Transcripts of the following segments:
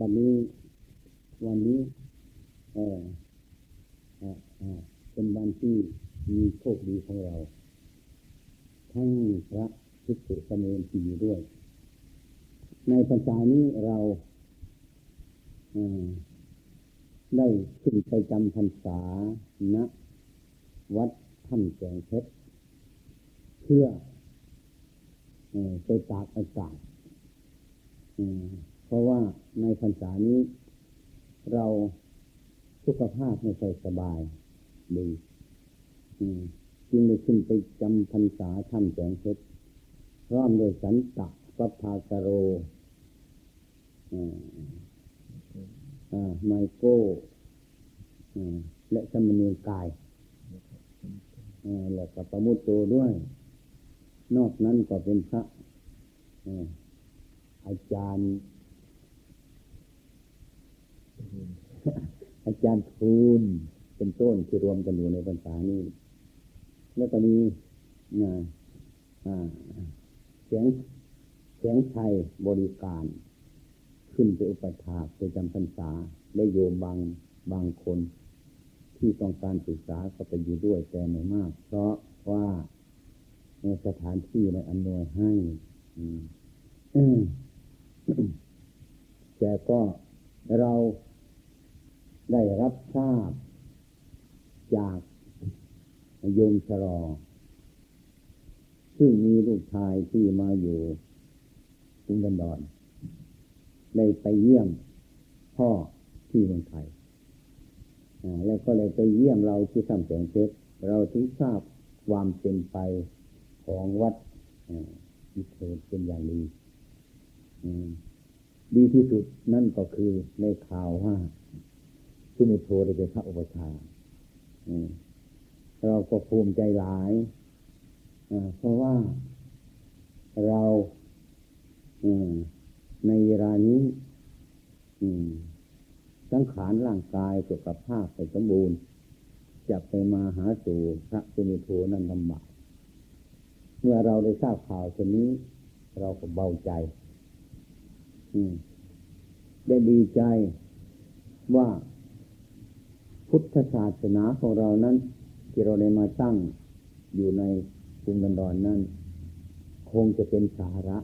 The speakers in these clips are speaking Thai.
บัดนี้ วันนี้ เออเป็นวันที่มีโชคดีของเรา ทั้งพระภิกษุสมณที่อยู่ด้วย ในปัญจานี้เราได้ขึ้นไปจำพรรษาณวัดถ้ำแสงเพชรเพื่อไปตากอากาศ ราะว่าในพรรษานี้ เราสุขภาพไม่ค่อยสบายดีจึงได้ขึ้นไปจำพรรษาถ้ำแสงเพชรพร้อมโดยสันตะปัพากโรไมโก้และสมณีกายแล้วก็ประมุตโตด้วย นอกนั้นก็เป็นพระอาจารย์ อาจารย์ทูลเป็นต้นที่รวมกันอยู่ในภาษานี้ แล้วก็มีเสียงเสียงไทยบริการ ขึ้นไปอุปถาไปจำพรรษาได้โยมบางบางคน ที่ต้องการศึกษาก็ไปอยู่ด้วยแต่ไม่มาก เพราะว่าในสถานที่ในอนวยให้แต่ก็เรา ได้รับทราบ จากโยมชรอ ซึ่งมีลูกชายที่มาอยู่กรุงดันดอนได้ไปเยี่ยมพ่อที่เมืองไทยแล้วก็เลยไปเยี่ยมเราที่ทำแสงเพชรเราถึงทราบความเป็นไปของวัดอิเทเป็นอย่างดีดีที่สุดนั่นก็คือในข่าวว่า สุนิโทได้เป็นพระอุปชาเราก็ภูมิใจหลายเพราะว่าเราในเวลานี้สังขารร่างกายสุขภาพไปสมบูรณ์ จะไปมาหาสู่พระสุนิโทนั้นลำบากเมื่อเราได้ทราบข่าวเช่นนี้ เราก็เบาใจได้ดีใจว่า พุทธศาสนาของเรานั้นที่เราได้มาตั้งอยู่ในกรุงดันดอนนั้น คงจะเป็นสาระ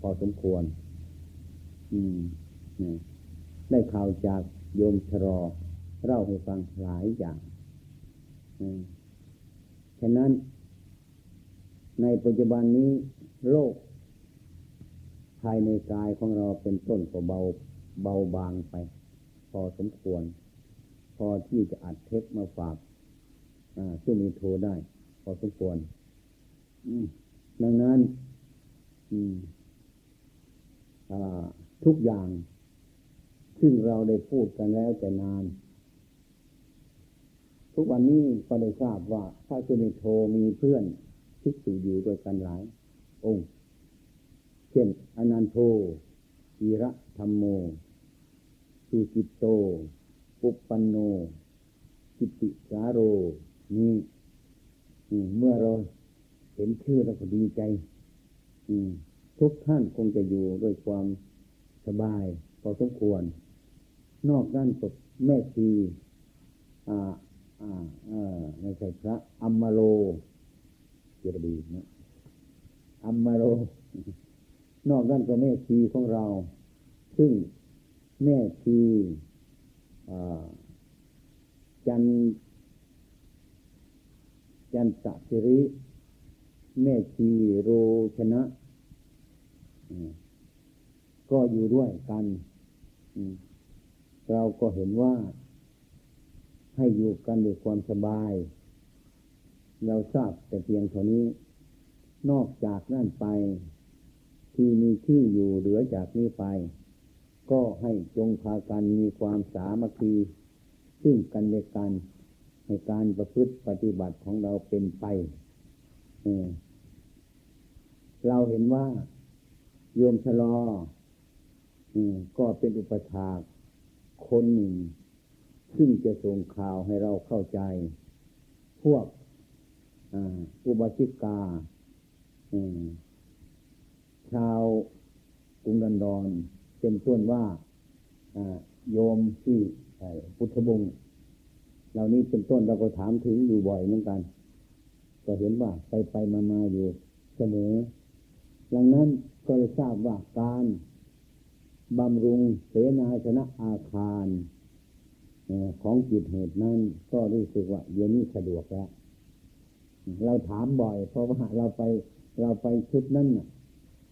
พอสมควร อืมได้ข่าวจากโยมชรอเล่าให้ฟังหลายอย่างฉะนั้น ในปัจจุบันนี้โรคภายในกายของเราเป็นต้นก็เบาเบาบางไป พอสมควร พอที่จะอัดเทปมาฝากซึ่งมีโทรได้ พอสมควรดังนั้นทุกอย่าง ซึ่งเราได้พูดกันแล้วแต่นาน ทุกวันนี้ก็ได้ทราบว่าพระสุนิโทมีเพื่อนที่สู่อยู่ด้วยกันหลาย องค์ เช่นอนันโทวีระธรรมโมสุจิตโต ปุปปันโนกิติสาโรนี่เมื่อเราเห็นชื่อเราก็ดีใจทุกท่านคงจะอยู่ด้วยความสบายพอสมควร นอกด้านกดแม่ชีอ่าอ่าเออไม่ใช่พระอัมมาโลเจดีนะอัมมาโล นอกด้านก็แม่ชีของเรา ซึ่งแม่ชี จันจันตสิริ แม่ชีโรชนะ ก็อยู่ด้วยกัน เราก็เห็นว่า ให้อยู่กันด้วยความสบาย เราทราบแต่เพียงเท่านี้ นอกจากนั่นไป ที่มีชื่ออยู่เหลือจากนี้ไป ก็ให้จงพากันมีความสามัคคีซึ่งกันและกันในการประพฤติปฏิบัติของเราเป็นไปเเราเห็นว่าโยมชะลอก็เป็นอุปถากคนหนึ่ง ซึ่งจะส่งข่าวให้เราเข้าใจ พวกอุบาสิกาชาวกรุงดันดอน เป็นต้นว่าโยมที่พุทธบงเหล่านี้เป็นต้นเราก็ถามถึงอยู่บ่อยเหมือนกัน ก็เห็นว่าไปไปมามาอยู่เสมอ ดังนั้นก็ได้ทราบว่าการบำรุงเสนาชนะอาคารของจิตเหตุนั้นก็รู้สึกว่าเดี๋ยวนี้สะดวกแล้ว เราถามบ่อย เพราะว่าเราไปเราไปชุดนั้นน่ะ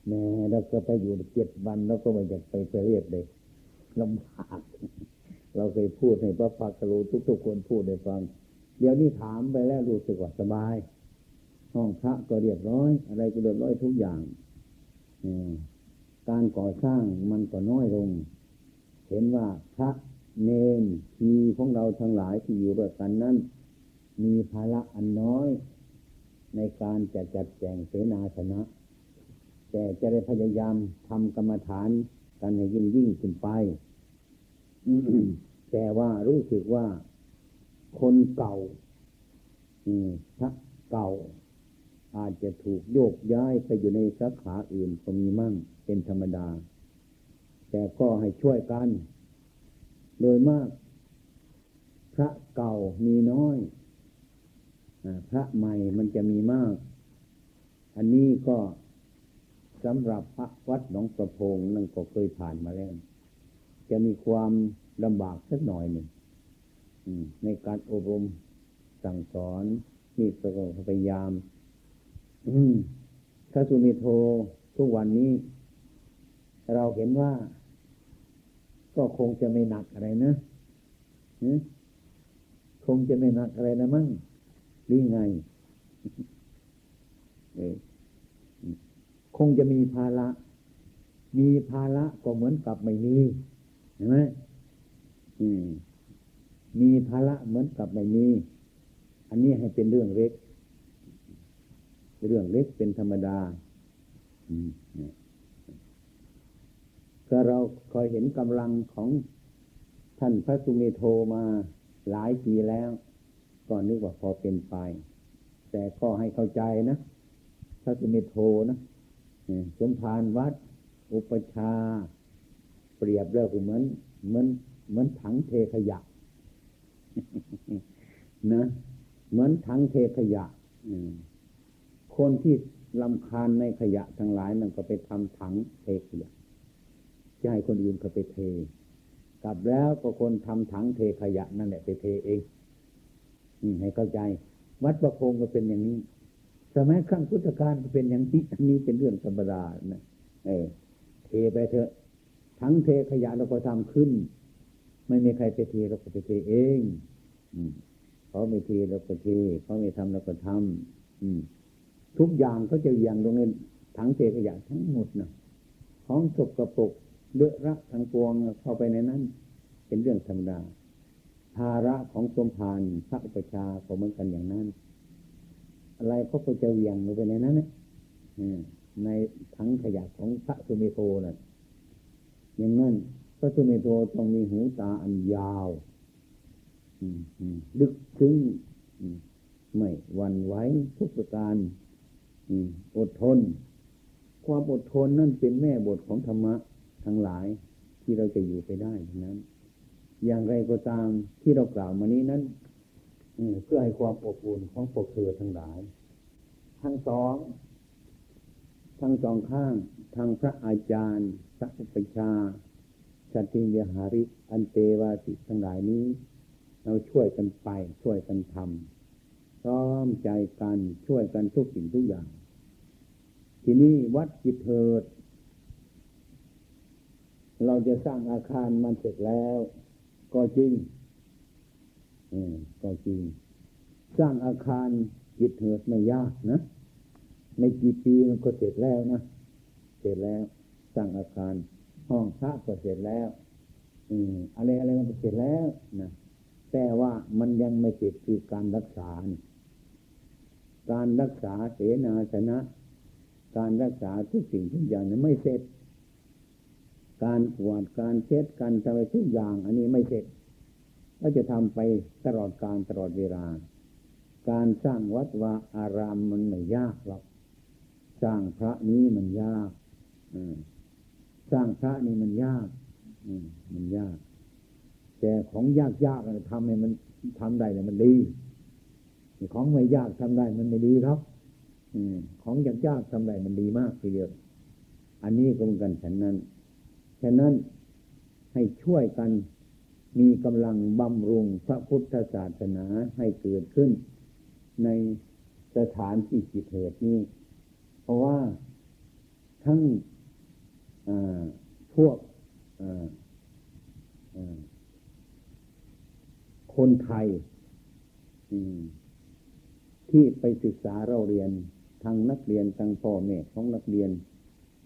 แม่เราก็ไปอยู่เจ็ดวันเราก็ไม่อยากไปไปรียกเลยลำบากเราเคยพูดให้พระพักรู้ทุกๆคนพูดให้ฟัง เดี๋ยวนี้ถามไปแล้วรู้สึกว่าสบาย ห้องพระก็เรียบร้อย อะไรก็เรียบร้อยทุกอย่างการก่อสร้างมันก็น้อยลง เห็นว่าพระเนนทีของเราทั้งหลายที่อยู่ด้วยกันนั้น มีภาระอันน้อย ในการจะจัดแจงเสนาสนะ แต่จะได้พยายามทำกรรมฐานกันให้ยิ่งยิ่งขึ้นไปแต่ว่ารู้สึกว่าคนเก่าพระเก่า อาจจะถูกโยกย้ายไปอยู่ในสาขาอื่นก็มีมั่งเป็นธรรมดา แต่ก็ให้ช่วยกัน โดยมาก พระเก่ามีน้อยพระใหม่มันจะมีมาก อันนี้ก็ สำหรับพระวัดหนองประพงนั่นก็เคยผ่านมาแล้ว จะมีความลำบากสักหน่อยหนึ่งในการอบรมสั่งสอนนี่ก็พยายามถ้าสุมิโททุกวันนี้ เราเห็นว่า ก็คงจะไม่หนักอะไรนะคงจะไม่หนักอะไรนะมั่งดีไง คงจะมีภาระ มีภาระก็เหมือนกับไม่มีเห็นไหมมีภาระเหมือนกับไม่มี อันนี้ให้เป็นเรื่องเล็ก เรื่องเล็กเป็นธรรมดาก็เราคอยเห็นกำลังของท่านพระสุเมโทมาหลายปีแล้วก็นึกว่าพอเป็นไป แต่ก็ให้เข้าใจนะพระสุเมโทนะ สมภารวัด อุปชา เปรียบแล้วคือเหมือนเหมือนเหมือนถังเทขยะนะเหมือนถังเทขยะคนที่ลำคาญในขยะทั้งหลายนั่นก็ไปทำถังเทขยะจะให้คนอื่นเขาไปเท กลับแล้วก็คนทำถังเทขยะนั่นแหละไปเทเองให้เข้าใจ วัดประพงก็เป็นอย่างนี้ สมัยครั้งพุทธกาลก็เป็นอย่างนี้อันนี้เป็นเรื่องธรรมดานะเออเทไปเถอะถังเทขยะเราก็ทำขึ้น ไม่มีใครไปเทเราก็ไปเทเองเขาไม่เทเราก็เทเขาไม่ทำเราก็ทำทุกอย่างเขาจะอย่างลงในถังเทขยะทั้งหมดนะของสกรปรกเลือรักทั้งปวงเข้าไปในนั้น เป็นเรื่องธรรมดาภาระของสมภารพระอุปชาก็เหมือนกันอย่างนั้น อะไรเขาก็จะเวียงลงไปในนั้นนะในถังขยะของพระสุเมโทนะ่ะอย่างนั้นพระสุเมโทต้องมีหูตาอันยาวลึกซึ้งไม่หวั่นไหวทุกประการอดทน ความอดทนนั่นเป็นแม่บทของธรรมะทั้งหลายที่เราจะอยู่ไปได้ทั้งนั้น อย่างไรก็ตามที่เรากล่าวมานี้นั้น เพื่อให้ความอบอุ่นของพวกเธอทั้งหลาย ทั้งสองทั้งสองข้างทางพระอาจารย์พระอุปชาสันติยหาริอันเตวาสิทั้งหลายนี้ เราช่วยกันไป ช่วยกันทำพร้อมใจกันช่วยกันทุกสิ่งทุกอย่าง ทีนี้วัดจิตเถิด เราจะสร้างอาคารมันเสร็จแล้ว ก็จริง ก็จริง สร้างอาคารจิตเถิดไม่ยากนะในกี่ปีมันก็เสร็จแล้วนะเสร็จแล้ว สร้างอาคาร ห้องพระก็เสร็จแล้ว อืมอะไรอะไรมันก็เสร็จแล้วนะแต่ว่ามันยังไม่เสร็จคือการรักษา การรักษาเสนาสนะ การรักษาทุกสิ่งทุกอย่างนี่ไม่เสร็จ การกวาดการเช็ดการทำอะไรทุกอย่าง อันนี้ไม่เสร็จ ก็จะทำไปตลอดการตลอดเวลา การสร้างวัดวาอารามมันไม่ยากหรอก สร้างพระนี้มันยากสร้างพระนี่มันยากมันยาก แต่ของยากยากทำให้มันทำได้เนี่ยมันดี ของไม่ยากทำได้มันไม่ดีครับอืมของยากยากทำได้มันดีมากทีเดียว อันนี้ก็เหมือนกันฉันนั้น ฉะนั้นให้ช่วยกัน มีกำลังบำรุงพระพุทธศาสนาให้เกิดขึ้น ในสถานที่จิตเหตุนี้ เพราะว่าทั้งพวกคนไทยที่ไปศึกษาเราเรียนทางนักเรียนทางพ่อแม่ของนักเรียน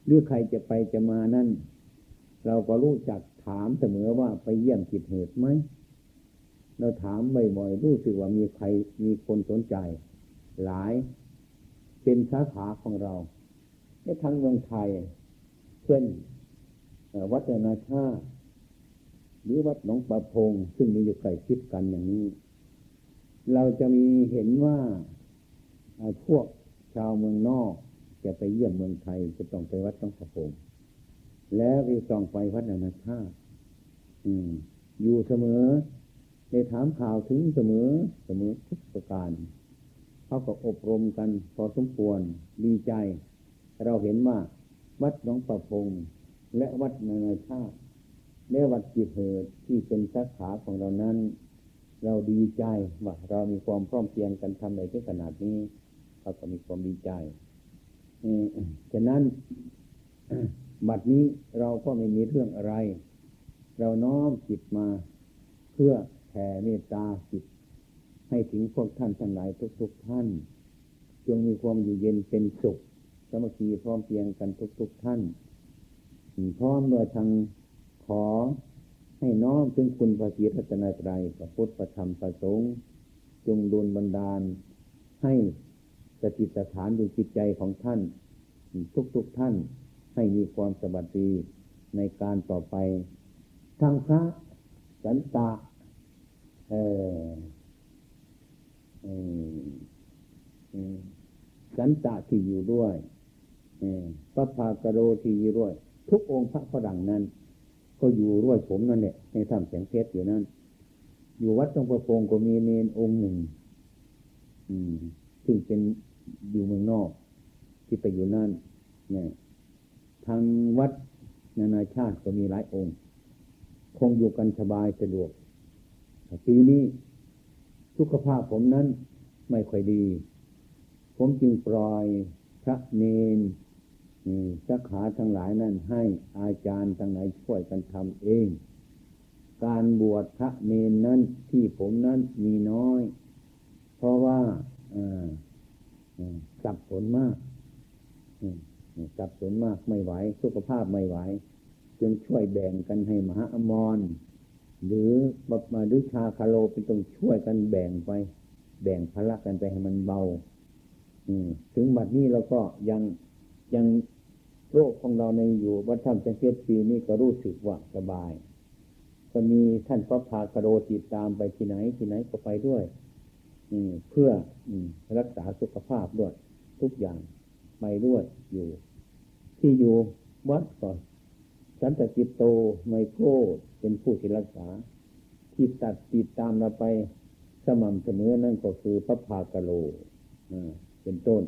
หรือใครจะไปจะมานั่น เราก็รู้จัก ถามเสมอว่าไปเยี่ยมจิตเหตุไหมเราถามบ่อยๆรู้สึกว่ามีใครมีคนสนใจ หลาย เป็นสาขาของเราในทางเมืองไทย เช่นวัดนาชาหรือวัดหนองประพง ซึ่งมีอยู่ใกล้ชิดกันอย่างนี้ เราจะมีเห็นว่าพวกชาวเมืองนอก จะไปเยี่ยมเมืองไทยจะต้องไปวัดหนองประพง แล้วไปส่องไปวัดนาชา อยู่เสมอได้ถามข่าวถึงเสมอเสมอทุกประการเขาก็อบรมกันพอสมควรดีใจ เราเห็นว่าวัดหนองประพงและวัดนานาชาติและวัดจิตเหตุที่เป็นสาขาของเรานั้น เราดีใจว่าเรามีความพร้อมเพียงกันทำในที่ขนาดนี้เขาก็มีความดีใจฉะนั้นบัดนี้เราก็ไม่มีเรื่องอะไร เราน้อมจิตมา เพื่อแผ่เมตตาจิต ให้ถึงพวกท่านทั้งหลายทุก ๆทท่าน จงมีความอยู่เย็นเป็นสุขสมัคคีพร้อมเพียงกันทุกๆทท่าน พร้อมโดยทางขอให้น้อมถึงคุณพระศรีรัตนตรัยพระพุทธประธรรมประสงค์ จงดลบันดาล ให้สติสถานอยู่จิตใจของท่าน ทุกๆทท่านให้มีความสบัดดีในการต่อไป ทางพระสันตะเออสันตะที่อยู่ด้วยพระภากโรที่อยู่ด้วย ทุกองค์พระฝรั่งนั้น ก็อยู่ร่วยผมนั่นแหละในถ้ำแสงเพชรอยู่นั่น อยู่วัดตรงประพงก็มีเนนองค์หนึ่งซึ่งเป็นอยู่เมืองนอก ที่ไปอยู่นั่นเนี่ยทางวัดนานาชาติก็มีหลายองค์ คงอยู่กันสบายสะดวกปีนี้สุขภาพผมนั้นไม่ค่อยดี ผมจึงปล่อยพระเนนสักขาทั้งหลายนั้นให้อาจารย์ทั้งหลายช่วยกันทำเอง การบวชพระเนนนั้นที่ผมนั้นมีน้อย เพราะว่าสับสนมากสับสนมากไม่ไหว สุขภาพไม่ไหว จึงช่วยแบ่งกันให้มหาอมร หรือมาดุชาคาโลเป็นต้องช่วยกันแบ่งไป แบ่งพละกันไปให้มันเบา อืถึงบัดนี้เราก็ยังยังโรคของเราในอยู่วัดธรรมจังเกตปีนี้ก็รู้สึกว่าสบาย ก็มีท่านพระพาคาโรติดตามไปที่ไหนที่ไหนก็ไปด้วย อืเพื่ออรักษาสุขภาพด้วย ทุกอย่างไปด้วยอยู่ ที่อยู่วัดก่อน สันตจิตโตไมโครเป็นผู้ที่รักษา ที่ตัดติดตามเราไปสม่ำเสมอนั่นก็คือพระพากโลเป็นต้น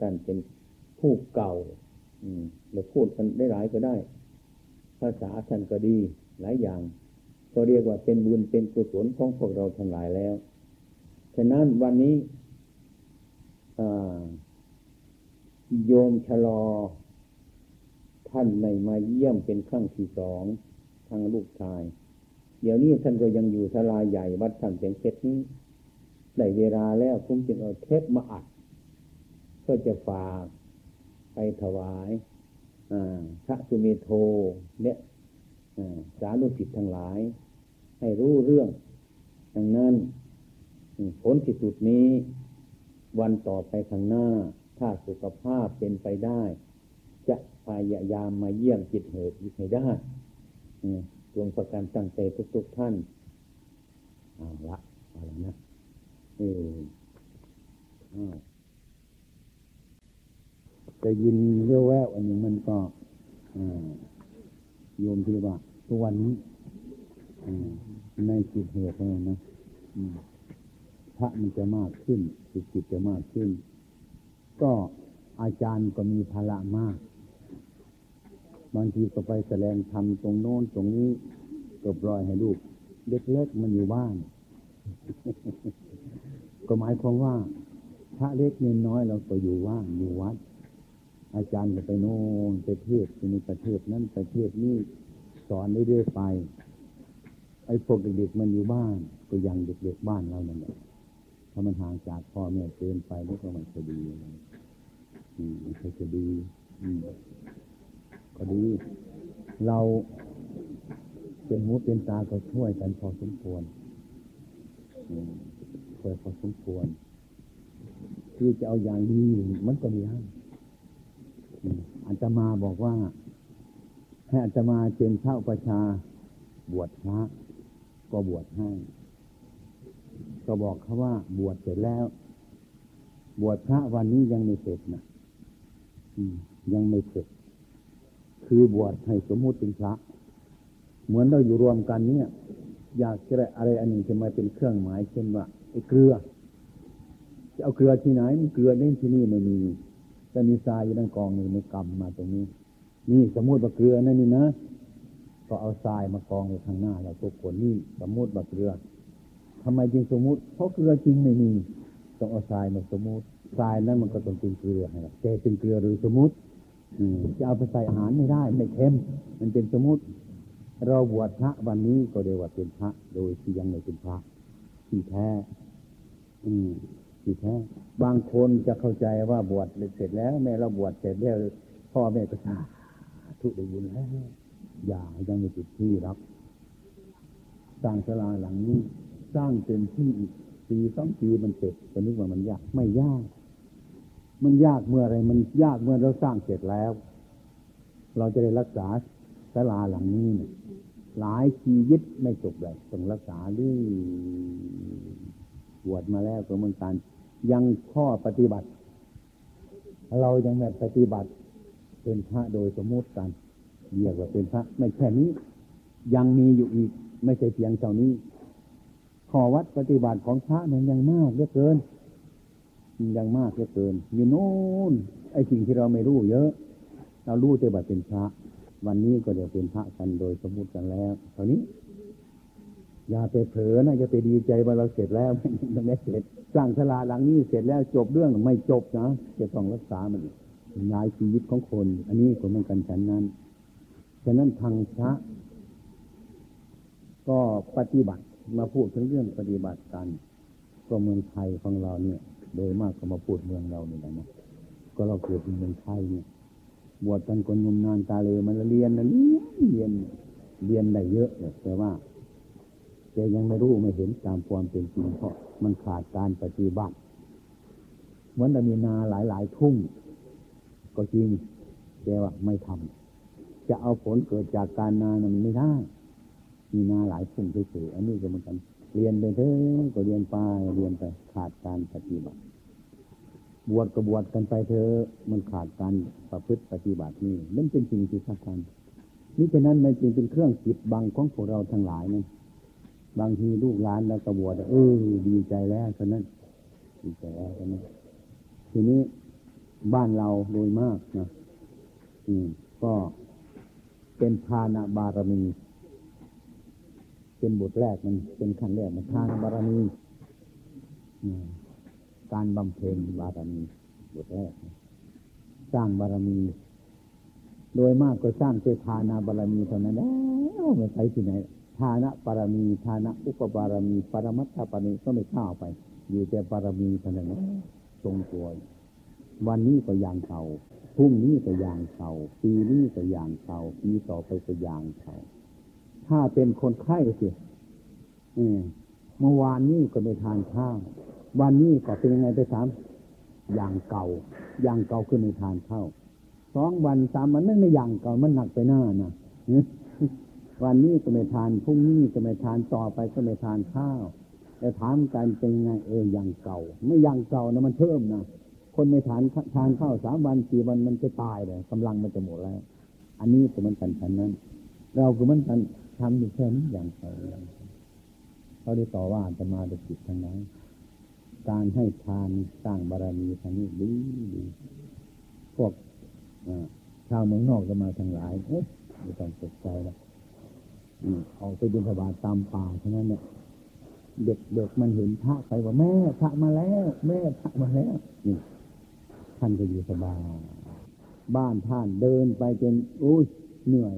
ท่านเป็นผู้เก่าเราพูดกันได้หลายก็ได้ ภาษาท่านก็ดีหลายอย่าง ก็เรียกว่าเป็นบุญเป็นกุศลของพวกเราทั้งหลายแล้ว ฉะนั้นวันนี้โยมชะลอ ท่านไม่มาเยี่ยมเป็นครั้งที่สองทางลูกชาย เดี๋ยวนี้ท่านก็ยังอยู่ทลาใหญ่วัดท่านเสียงเพชรนี้ได้เวลาแล้วคุ้มจึงเอาเทปมาอัดเพื่อจะฝากไปถวายพระสุเมโทเนี่ยสารุสิทธิ์ทั้งหลาย ให้รู้เรื่องดังนั้นผลที่สุดนี้ วันต่อไปข้างหน้า ถ้าสุขภาพเป็นไปได้ จะพยายามมาเยี่ยมจิตเหตุให้ได้จงประการตั้งใจทุก ๆ ท่านเอาละเอาละนะเออจะยินเรียวแววอันนี้มันก็โยมที่ว่าตัววันนี้ในจิตเหตุเลยนะพระมันจะมากขึ้นจิตจะมากขึ้น ก็อาจารย์ก็มีภาระมาก บางทีก็ไปแสดงธรรมตรงโน้นตรงนี้ก็ปล่อยให้ลูกเล็กๆมันอยู่บ้าน ก็หมายความว่าพระเล็กเนน้อยเราก็อยู่ว่างอยู่วัด อาจารย์ก็ไปโน่นไปเทศในประเทศนั้นประเทศนี้สอนเรื่อยๆไป ไอ้พวกเด็กๆมันอยู่บ้าน ก็ยังเด็กๆบ้านเรานั่นแหละถ้ามันห่างจากพ่อแม่เกินไปนี่ก็มันจะดีอืมมันจะดีอืม ก็ดี เราเป็นหูเป็นตาก็ช่วยกันพอสมควรช่วยพอสมควร ที่จะเอาอย่างดีมันก็มีได้อาจจะมาบอกว่า ให้อาจจะมาเป็นเช่าประชา บวชพระก็บวชให้ ก็บอกเขาว่า บวชเสร็จแล้ว บวชพระวันนี้ยังไม่เสร็จนะยังไม่เสร็จ คือบวชให้สมมุติเป็นพระ เหมือนเราอยู่รวมกันเนี่ย อยากจะอะไรอันหนึ่งจะมาเป็นเครื่องหมายเช่นว่าไอ้เกลือ จะเอาเกลือที่ไหนมันเกลือเล่นที่นี่ไม่มีแต่มีทรายอยู่ในกองหนึ่งในกำมาตรงนี้ นี่สมมติว่าเกลือนั่นนี่นะก็เอาทรายมากองในข้างหน้าเราทุกคนนี่สมมติว่าเกลือทำไมจึงสมมติ เพราะเกลือจริงไม่มีต้องเอาทรายมาสมมติทรายนั้นมันก็ต้องเป็นเกลือแต่เป็นเกลือหรือสมมติ จะเอาไปใส่อาหารไม่ได้ ไม่เค็มมันเป็นสมมติ เราบวชพระวันนี้ก็เรียกว่าเป็นพระ โดยที่ยังไม่เป็นพระที่แท้ อืมที่แท้ บางคนจะเข้าใจว่าบวชเสร็จแล้ว แม่เราบวชเสร็จแล้วพ่อแม่ก็สาธุได้บุญแล้วอย่ายังไม่ติดที่รับ สร้างศาลาหลังนี้ สร้างเต็มที่อีกปีสองปีมันเสร็จก็นึกว่ามันยากไม่ยาก มันยากเมื่อไรมันยากเมื่อเราสร้างเสร็จแล้ว เราจะได้รักษาศาลาหลังนี้เนี่ยหลายชีวิตไม่จบเลยต้องรักษาเรื่อยบวชมาแล้วก็เหมือนกันยังข้อปฏิบัติ เรายังแบบปฏิบัติ เป็นพระโดยสมมติกันเรียกว่าเป็นพระ ไม่แค่นี้ ยังมีอยู่อีก ไม่ใช่เพียงเท่านี้ข้อวัดปฏิบัติของพระนั้นยังมากเหลือเกิน ยังมากเหลือเกิน อยู่โน่นไอ้สิ่งที่เราไม่รู้เยอะ เรารู้แต่บัดเป็นพระ วันนี้ก็เดี๋ยวเป็นพระกันโดยสมมติกันแล้วเท่านี้ อย่าไปเผลอนะอย่าไปดีใจว่าเราเสร็จแล้วมันไม่เสร็จสร้างศาลาหลังนี้เสร็จแล้วจบเรื่องไม่จบนะจะต้องรักษามันย้ายชีวิตของคน อันนี้ก็เหมือนกันฉันนั้นฉะนั้นทางพระก็ปฏิบัติมาพูดถึงเรื่องปฏิบัติกันก็เมืองไทยของเราเนี่ย โดยมากก็มาพูดเมืองเราเนี่ยนะก็เราเกิดในเมืองไทยเนี่ยบวชกันคนงมนานตาเลยมันเรียนนะเรียนเรียนได้เยอะแต่ว่าแต่ยังไม่รู้ไม่เห็นตามความเป็นจริงเพราะมันขาดการปฏิบัติเหมือนเรามีนาหลายหลายทุ่ง ก็จริง แต่ว่าไม่ทำจะเอาผลเกิดจากการนามันไม่ได้มีนาหลายทุ่งเฉยๆอันนี้ก็เหมือนกัน เรียนไปเถอะก็เรียนไปเรียนไปขาดการปฏิบัติ บวชก็บวชกันไปเถอะมันขาดการประพฤติปฏิบัตินี่นั่นเป็นสิ่งที่สำคัญนี่ฉะนั้นมันจึงเป็นเครื่องจิตบังของพวกเราทั้งหลายนั่นบางทีลูกหลานแล้วกระบวชเออดีใจแล้วฉะนั้นดีใจแล้วฉะนั้นทีนี้บ้านเราโดยมากนะอืมก็เป็นทานบารมี เป็นบทแรกมันเป็นขั้นแรกมันทานบารมีการบำเพ็ญบารมีบทแรก สร้างบารมี โดยมากก็สร้างเจทานาบารมีเท่านั้นแล้วไม่ไปที่ไหนทานะปรมีทานะอุปบารมีปรมัตถปรมีก็ไม่ข้าวไป อยู่แต่ปรมีเท่านั้นทรงตัววันนี้ก็อย่างเก่าพรุ่งนี้ก็อย่างเก่าปีนี้ก็อย่างเก่าปีต่อไปก็อย่างเก่า ถ้าเป็นคนไข้สิเมื่อวานนี้ก็ไม่ทานข้าววันนี้ก็เป็นยังไงไปถามอย่างเก่า อย่างเก่าคือไม่ทานข้าวสองวันสามวันนั่นไม่อย่างเก่ามันหนักไปหน้านะวันนี้ก็ไม่ทานพรุ่งนี้ก็ไม่ทานต่อไปก็ไม่ทานข้าวแต่ถามกันเป็นไงเอออย่างเก่า ไม่อย่างเก่านะมันเพิ่มนะคนไม่ทานทานข้าวสามวันสี่วันมันจะตายเลยกำลังมันจะหมดแล้ว อันนี้ก็มันกันฉันนั้น เราก็มันกัน ทำอยู่แค่นี้อย่างเขาเขาได้ต่อว่าจะมาด้วยจิตทางนั้นการให้ทานสร้างบารมีทางนี้ดีดีพวกชาวเมืองนอกจะมาทางหลายเอ๊ะไม่ต้องตกใจแล้วออกไปบินสบาตตามป่าเท่านั้นเนี่ยเด็กเด็กมันเห็นพระไปว่าแม่พระมาแล้ว แม่พระมาแล้วนี่ท่านก็อยู่สบายบ้านท่านเดินไปจนอุ้ยเหนื่อย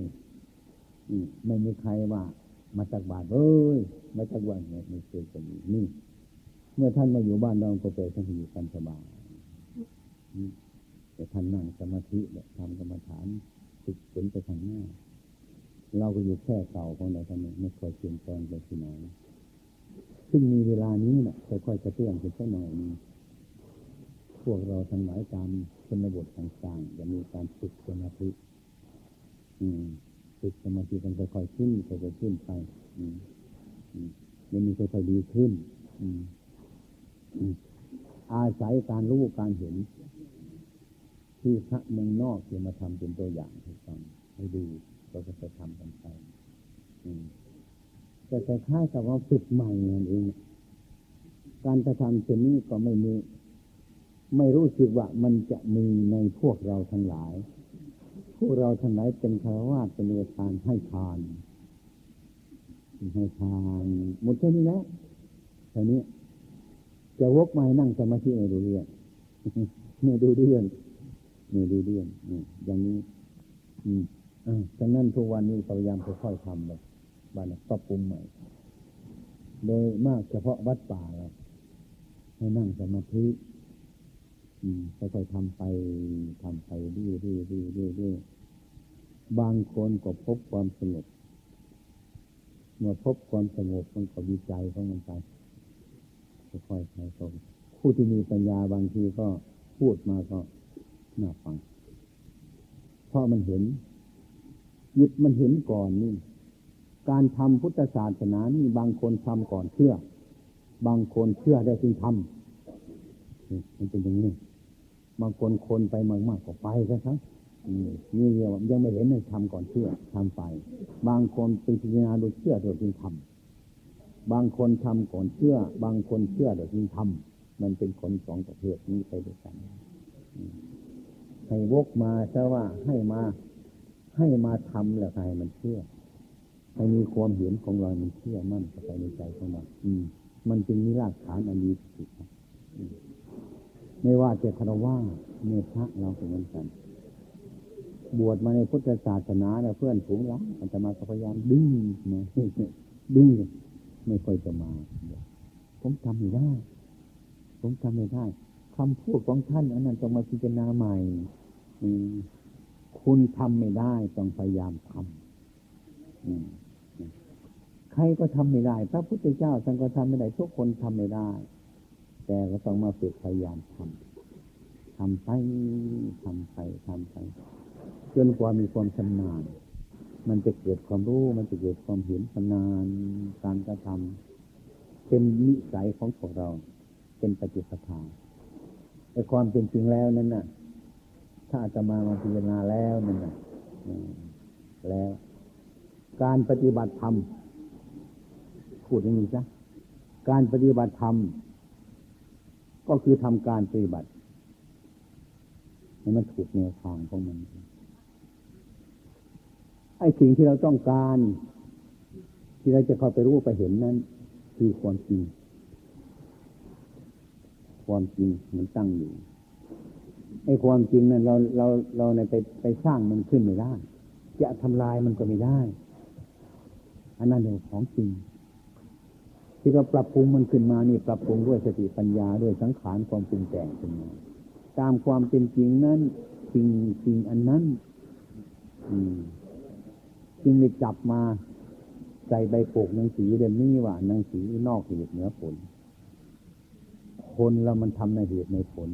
ไม่มีใครว่า มาจากบาทเอ้ยมาจากวันเนี่ยไม่เคยจะมีนี่ เมื่อท่านมาอยู่บ้านเราก็ไปท่านอยู่กันสบายแต่ท่านนั่งสมาธิทำกรรมฐานฝึกฝนไปทางหน้า เราก็อยู่แค่เก่าของเราท่านไม่ค่อยเปลี่ยนแปลงไปที่ไหนซึ่งมีเวลานี้นะค่อยๆกระเตื้องขึ้นสักหน่อยนึงพวกเราทั้งหลายตามชนบทต่างๆจะมีการฝึกสมาธิอืม ฝึกสมาธิกันค่อยๆขึ้นค่อยๆขึ้นไปมันมีค่อยๆดีขึ้นอาศัยการรู้การเห็น ที่พระเมืองนอกจะมาทำเป็นตัวอย่างให้ฟังให้ดูเราก็จะทำกันไปแต่คล้ายกับว่าฝึกใหม่นั่นเองการกระทำเช่นนี้ก็ไม่มี ไม่รู้สึกว่ามันจะมีในพวกเราทั้งหลาย พวกเราทั้งหลายเป็นคารวะเป็นเนทานให้ทานให้ทานหมดแค่นี้แล้วแค่นี้จะวกมานั่งสมาธิไม่ดูเรื่องไม่ดูเรื่องไม่ดูเรื่องนี่อย่างนี้ อืมอ่าฉะนั้นทุกวันนี้พยายามค่อยๆทำแบบบ้านปรับปรุงใหม่ โดยมากเฉพาะวัดป่าเราให้นั่งสมาธิ ค่อยๆทำไปทำไปเรื่อยๆๆบางคนก็พบความสงบเมื่อพบความสงบมันก็วิจัยของมันไปค่อยๆใช้ตรงผู้ที่มีปัญญาบางทีก็พูดมาก็น่าฟังเพราะมันเห็นยึดมันเห็นก่อนนี่ การทำพุทธศาสนานี่บางคนทำก่อนเชื่อ บางคนเชื่อได้จึงทำมันเป็นอย่างนี้ บางคนคนไปมากๆก็ไปซะครับนี่เรียกว่ายังไม่เห็นเลยทำก่อนเชื่อทำไป บางคนเป็นพิจารณาโดยเชื่อโดยจึงทำบางคนทำก่อนเชื่อ บางคนเชื่อเดี๋ยวนี้ทำมันเป็นคนสองประเภทนี้ไปด้วยกันให้วกมาซะว่าให้มาให้มาทำแล้วใครมันเชื่อให้มีความเห็นของเรา มันเชื่อมั่นเข้าไปในใจของเราอืม มันจึงมีรากฐานอันดีสุด ไม่ว่าจะคารวะเนพระเราเป็นเหมือนกัน บวชมาในพุทธศาสนาแล้วเพื่อนฝูงเราอันจะมาพยายามดึงมาดึงไม่ค่อยจะมา ผมทำไม่ได้ ผมทำไม่ได้คำพูดของท่านอันนั้นต้องมาพิจารณาใหม่คุณทำไม่ได้ต้องพยายามทำใครก็ทำไม่ได้ พระพุทธเจ้าท่านก็ทำไม่ได้ทุกคนทำไม่ได้ แต่ก็ต้องมาฝึกพยายามทำทำไปทำไปทำไปจนกว่ามีความชำนาญมันจะเกิดความรู้ มันจะเกิดความเห็นชำนาญการกระทำเป็นนิสัยของพวกเรา เป็นปฏิปทาไอ้ความเป็นจริงแล้วนั้นน่ะ ถ้าจะมามาพิจารณาแล้วนั่นน่ะแล้ว การปฏิบัติธรรมพูดอย่างนี้จ้ะการปฏิบัติธรรม ก็คือทำการปฏิบัติให้มันถูกแนวทางของมัน ไอ้สิ่งที่เราต้องการ ที่เราจะเข้าไปรู้ไปเห็นนั้น คือความจริง ความจริงมันตั้งอยู่ไอ้ความจริงนั้นเราเราเราในไปไปสร้างมันขึ้นไม่ได้ จะทำลายมันก็ไม่ได้ อันนั้นเรื่องของจริง ที่เราปรับปรุงมันขึ้นมานี่ปรับปรุงด้วยสติปัญญาด้วยสังขารความปรุงแต่งขึ้นมาตามความเป็นจริงนั้นสิ่งสิ่งอันนั้นอืมจึงได้จับมาใส่ใบปกหนังสือเดมนี้ว่าหนังสือนอกเหตุเหนือผล คนเรามันทำในเหตุในผล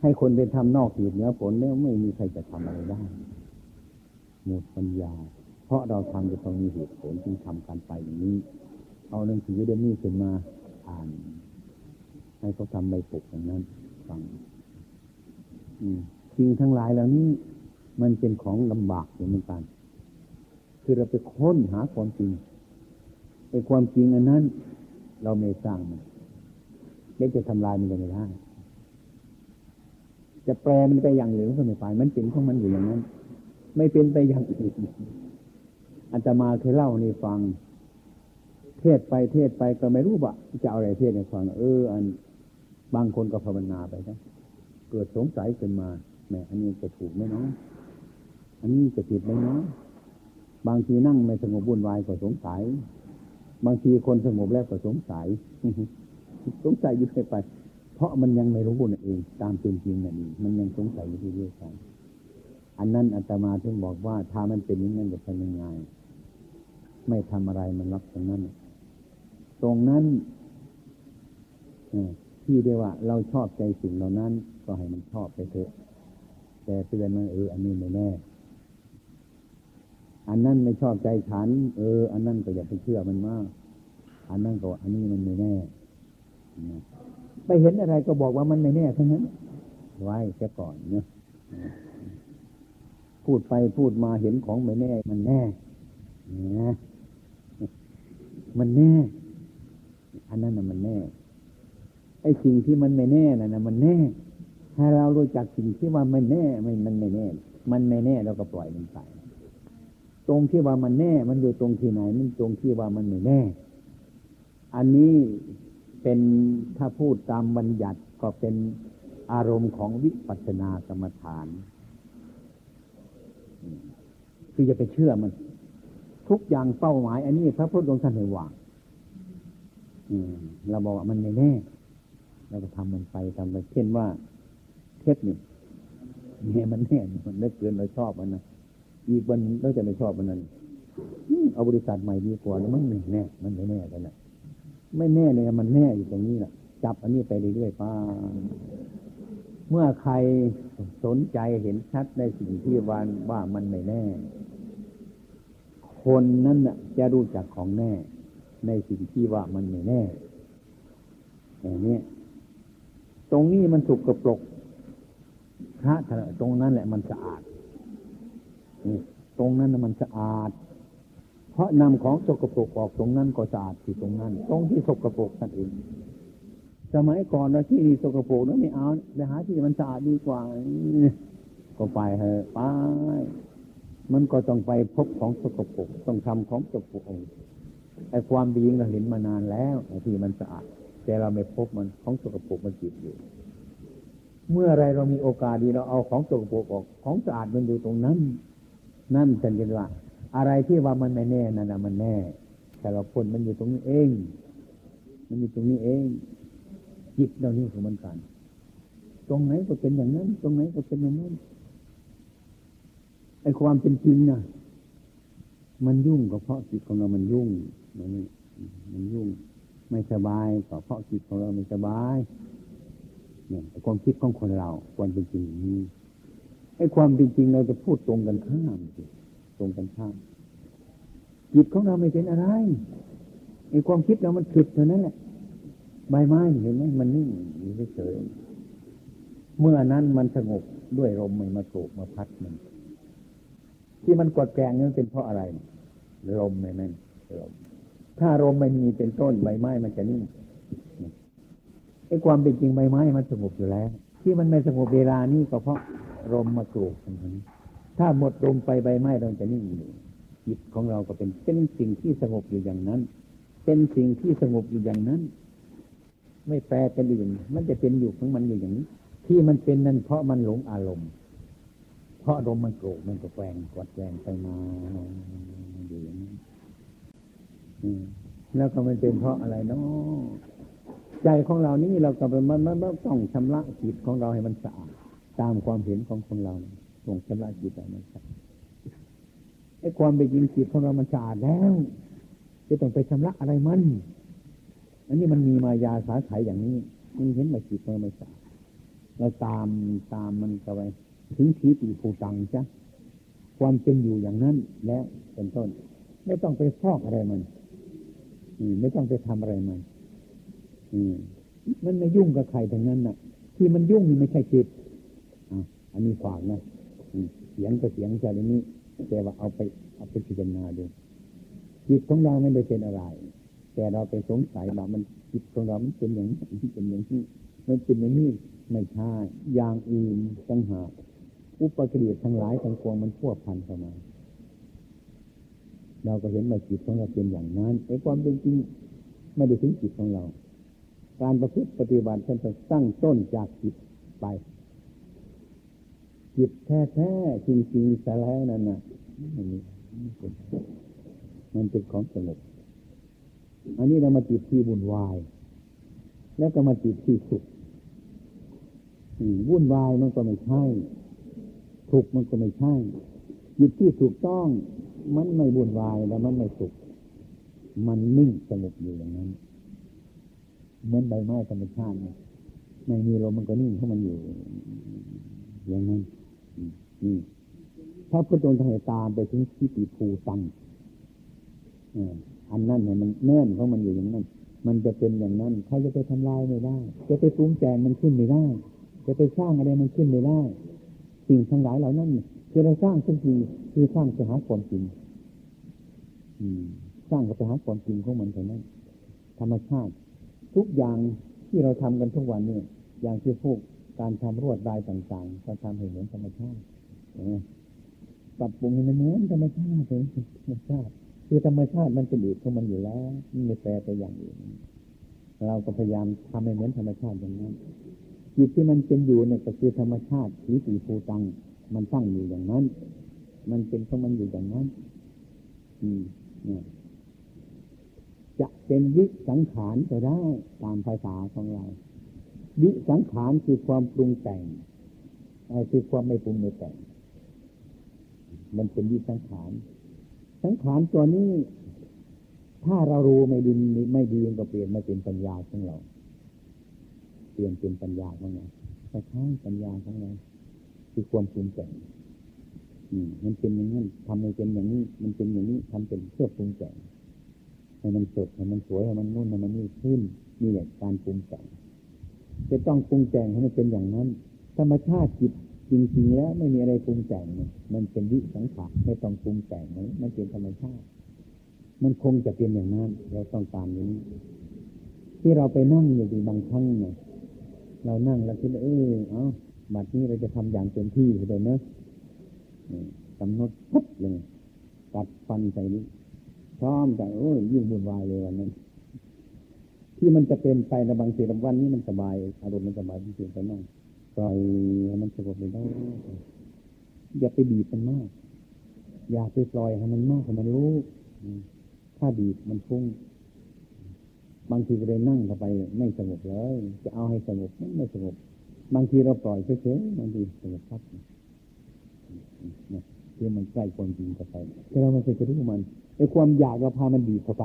ให้คนเป็นทำนอกเหตุเหนือผลแล้วไม่มีใครจะทำอะไรได้หมดปัญญา เพราะเราทำจะต้องมีเหตุผลจึงทำการไปอย่างนี้ เอาหนังสือเดมนี้ขึ้นมาอ่าน ให้เขาทำใบปกอย่างนั้นฟังจริงทั้งหลายเหล่านี้ มันเป็นของลำบากเหมือนกัน คือเราไปค้นหาความจริงไอ้ความจริงอันนั้น เราไม่สร้างมันแล้วจะทำลายมันก็ไม่ได้จะแปลมันไปอย่างอื่นก็ไม่ไปมันเป็นของมันอยู่อย่างนั้น ไม่เป็นไปอย่างอื่นอาตมาเคยเล่าในฟัง เทศไปเทศไปก็ไม่รู้ว่าจะเอาอะไรเทศในฟังเออ อันบางคนก็ภาวนาไปนะเกิดสงสัยขึ้นมาแหมอันนี้จะถูกไหมเนาะอันนี้จะผิดไหมเนาะบางทีนั่งไม่สงบวุ่นวายก็สงสัย บางทีคนสงบแล้วก็สงสัยสงสัยอยู่ไปไป เพราะมันยังไม่รู้นั่นเอง ตามเป็นจริงนั่นเองมันยังสงสัยอยู่เรื่อยๆไปอันนั้นอาตมาถึงบอกว่าถ้ามันเป็นอย่างนั้นจะทำยังไงไม่ทำอะไรมันรับตรงนั้น ตรงนั้นที่เรียกว่า เราชอบใจสิ่งเหล่านั้น ก็ให้มันชอบไปเถอะ แต่เตือนมันเอออันนี้ไม่แน่ อันนั้นไม่ชอบใจฉัน เออ อันนั้นก็อย่าไปเชื่อมันมาก อันนั้นก็อันนี้มันไม่แน่ไปเห็นอะไรก็บอกว่ามันไม่แน่ทั้งนั้นไว้แค่ก่อนเนาะพูดไปพูดมาเห็นของไม่แน่ มันแน่นะมันแน่ อันนั้นน่ะมันแน่ ไอ้สิ่งที่มันไม่แน่น่ะนะมันแน่ ถ้าเรารู้จักสิ่งที่ว่ามันแน่ไม่มันไม่แน่ มันไม่แน่เราก็ปล่อยมันไป ตรงที่ว่ามันแน่ มันอยู่ตรงที่ไหน มันตรงที่ว่ามันไม่แน่ อันนี้เป็นถ้าพูดตามบัญญัติก็เป็นอารมณ์ของวิปัสสนากรรมฐาน คือจะไปเชื่อมัน ทุกอย่างเป้าหมาย อันนี้พระพุทธองค์ท่านให้วาง เราบอกว่ามันไม่แน่เราก็ทำมันไปทำไปเช่นว่าเทปนี่เนี่ยมันแน่มันเลิกเกินเราชอบมันนะอีกวันเราจะไม่ชอบมันนั้นเอาบริษัทใหม่ดีกว่าแล้วมันไม่แน่ มันไม่แน่กันแหละไม่แน่เลยมันแน่อยู่ตรงนี้แหละจับอันนี้ไปเรื่อยๆป้าเมื่อใครสนใจเห็นชัดในสิ่งที่วันว่ามันไม่แน่ คนนั้นน่ะจะรู้จักของแน่ ในสิ่งที่ว่ามันไม่แน่อย่างนี้ตรงนี้มันสุกกระปรกพระตรงนั้นแหละมันสะอาดนี่ตรงนั้นมันสะอาด เพราะนำของสกปรกออกตรงนั้นก็สะอาดที่ตรงนั้น ตรงที่สกปรกนั่นเองสมัยก่อนเราที่สกปรกนั้นไม่เอาไปหาที่มันสะอาดดีกว่า ก็ไปเถอะไปมันก็ต้องไปพบของสกปรกต้องทำของสกปรก ไอ้ความดีเราเห็นมานานแล้วที่มันสะอาด แต่เราไม่พบมันของสกปรกมันจิตอยู่ เมื่อไรเรามีโอกาสดีเราเอาของสกปรกออกของสะอาดมันอยู่ตรงนั้น นั่นฉันจะว่า อะไรที่ว่ามันไม่แน่นั่นนะมันแน่ แต่เราพ้นมันอยู่ตรงนี้เอง มันอยู่ตรงนี้เอง จิตเรานี่ของมันกันตรงไหนก็เป็นอย่างนั้น ตรงไหนก็เป็นอย่างนั้นไอ้ความเป็นจริงนะมันยุ่งก็เพราะจิตของเรามันยุ่ง มันมันยุ่งไม่สบายก็เพราะจิตของเราไม่สบาย เนี่ยความคิดของคนเราความเป็นจริงนี้ไอ้ความเป็นจริงเราจะพูดตรงกันข้ามตรงกันข้ามจิตของเราไม่เป็นอะไรไอ้ความคิดเรามันผิดเท่านั้นแหละใบไม้เห็นไหมมันนิ่งเฉยเมื่อนั้นมันสงบด้วยลมมันมาโกรกมาพัดมัน ที่มันกดแกงนั้นเป็นเพราะอะไรลมไหมนั่นลม ถ้าลมไม่มีเป็นต้นใบไม้มันจะนิ่งไอ้ความเป็นจริงใบไม้มันสงบอยู่แล้ว ที่มันไม่สงบเวลานี้ก็เพราะลมมาโกรกตรงนี้ถ้าหมดลมไปใบไม้เราจะนิ่งอยู่จิตของเราก็เป็นเป็นสิ่งที่สงบอยู่อย่างนั้น เป็นสิ่งที่สงบอยู่อย่างนั้น ไม่แปรเป็นอื่น มันจะเป็นอยู่ของมันอยู่อย่างนี้ ที่มันเป็นนั่นเพราะมันหลงอารมณ์ เพราะอารมมันโกรธมันก็แกงกดแกงไปมาอยู่อย่างนี้ แล้วก็มันเป็นเพราะอะไรเนาะใจของเรานี่เราก็เป็นมันมันต้องชำระจิตของเราให้มันสะอาดตามความเห็นของคนเราส่งชำระจิตให้มันสะอาดไอ้ความเป็นจริงจิตของเรามันสะอาดแล้วจะต้องไปชำระอะไรมันอันนี้มันมีมายาสาไถอย่างนี้มันเห็นมาจิตมันไม่สะอาดเราตามตามมันก็ไปถึงทีปีผูตังจ้ะความเป็นอยู่อย่างนั้นและเป็นต้น ไม่ต้องไปฟอกอะไรมัน ไม่ต้องไปทำอะไรมันมันไม่ยุ่งกับใครทั้งนั้นน่ะ ที่มันยุ่งนี่ไม่ใช่จิตอันนี้ฝากนะเสียงก็เสียงใจนี้แต่ว่าเอาไปเอาไปพิจารณาดูจิตของเราไม่ได้เป็นอะไร แต่เราไปสงสัยว่ามันจิตของเรา มันเป็นอย่างนี้เป็นอย่างนี้มันเป็นอย่างนี้ไม่ใช่อย่างอื่นตั้งหากอุปกริยทั้งหลายทั้งปวงมันพวพันเข้ามา เราก็เห็นว่าจิตของเราเป็นอย่างนั้นไอ้ความเป็นจริงไม่ได้ถึงจิตของเรา การประพฤติปฏิบัติฉันจะตั้งต้นจากจิตไป จิตแท้ๆจริงๆแต่แล้วนั่นน่ะมันมันเป็นของสงบอันนี้เรามาจิตที่วุ่นวาย แล้วก็มาจิตที่สุขวุ่นวายมันก็ไม่ใช่สุขมันก็ไม่ใช่จิตที่ถูกต้อง มันไม่วุ่นวายแล้วมันไม่สุขมันนิ่งสงบอยู่อย่างนั้น เหมือนใบไม้ธรรมชาติไม่มีลมมันก็นิ่งเพราะมันอยู่ อย่างนั้นถ้าพุทธองค์ให้ตามไปถึงที่ปีภูตังอันนั้นเนี่ยมันแน่นของมันอยู่อย่างนั้น มันจะเป็นอย่างนั้นใครจะไปทำลายไม่ได้ จะไปปรุงแต่งมันขึ้นไม่ได้ จะไปสร้างอะไรมันขึ้นไม่ได้ สิ่งทั้งหลายเหล่านั้นคื อเราสร้างขึ้นจริงคือสร้างจะหาความจริงสร้างกับไปหาความจริงของมันเท่านั้นธรรมชาติ ทุกอย่างที่เราทำกันทุกวันเนี่ย อย่างที่พวกการทำรวดลายต่างๆการทำให้เหมือนธรรมชาติปรับปรุงให้มันเหมือนธรรมชาติเลยธรรมชาติ คือธรรมชาติมันเป็นอีกของมันอยู่แล้วไม่แปลไปอย่างอื่นเราก็พยายามทำให้เหมือนธรรมชาติอย่างนั้นจิตที่มันเป็นอยู่เนี่ยก็คือธรรมชาติสีสีภูตัง มันตั้งอยู่อย่างนั้น มันเป็นของมันอยู่อย่างนั้น อืมเนี่ยจะเป็นวิสังขารก็ได้ตามภาษาของเรา วิสังขารคือความปรุงแต่งคือความไม่ปรุงไม่แต่ง มันเป็นวิสังขาร สังขารตัวนี้ ถ้าเรารู้ไม่ดีไม่ดีก็เปลี่ยนมาเป็นปัญญาของเรา เปลี่ยนเป็นปัญญาของเราแต่ใช่ปัญญาของเรา คือความปรุงแต่งมันเป็นอย่างนั้นทำให้เป็นอย่างนี้ มันเป็นอย่างนี้ทำเป็นเพื่อปรุงแต่งให้มันสดให้มันสวยให้มันนุ่นให้มันนี่ขึ้นนี่แหละการปรุงแต่งจะต้องปรุงแต่งให้มันเป็นอย่างนั้น ธรรมชาติจิตจริงๆแล้วไม่มีอะไรปรุงแต่งมันเป็นวิสังขารไม่ต้องปรุงแต่งมันเป็นธรรมชาติ มันคงจะเป็นอย่างนั้นเราต้องตามนี้ ที่เราไปนั่งอยู่ดีบางครั้งเนี่ยเรานั่งแล้วคิดเออเอา บัดนี้เราจะทำอย่างเต็มที่เลยเนอะกำหนดปุ๊บเลยตัดฟันใส่นี้พร้อมแต่โอ้ยยิ่งบุญวายเลยวันนั้น ที่มันจะเป็นไปในบางทีวันนี้มันสบายอารมณ์มันสบายจริงๆไปนั่งปล่อยมันสงบไปได้อย่าไปบีบมันมาก อย่าไปปล่อยให้มันมากให้มันรู้ถ้าบีบมันฟุ้งบางทีก็เลยนั่งเข้าไป ไม่สงบเลย จะเอาให้สงบไม่สงบ บางทีเราปล่อยเฉยๆบางทีสงบพักคือมันใกล้ความจริงเข้าไปแต่เราไม่เคยจะรู้มันไอ้ความอยากเราพามันบีเข้าไป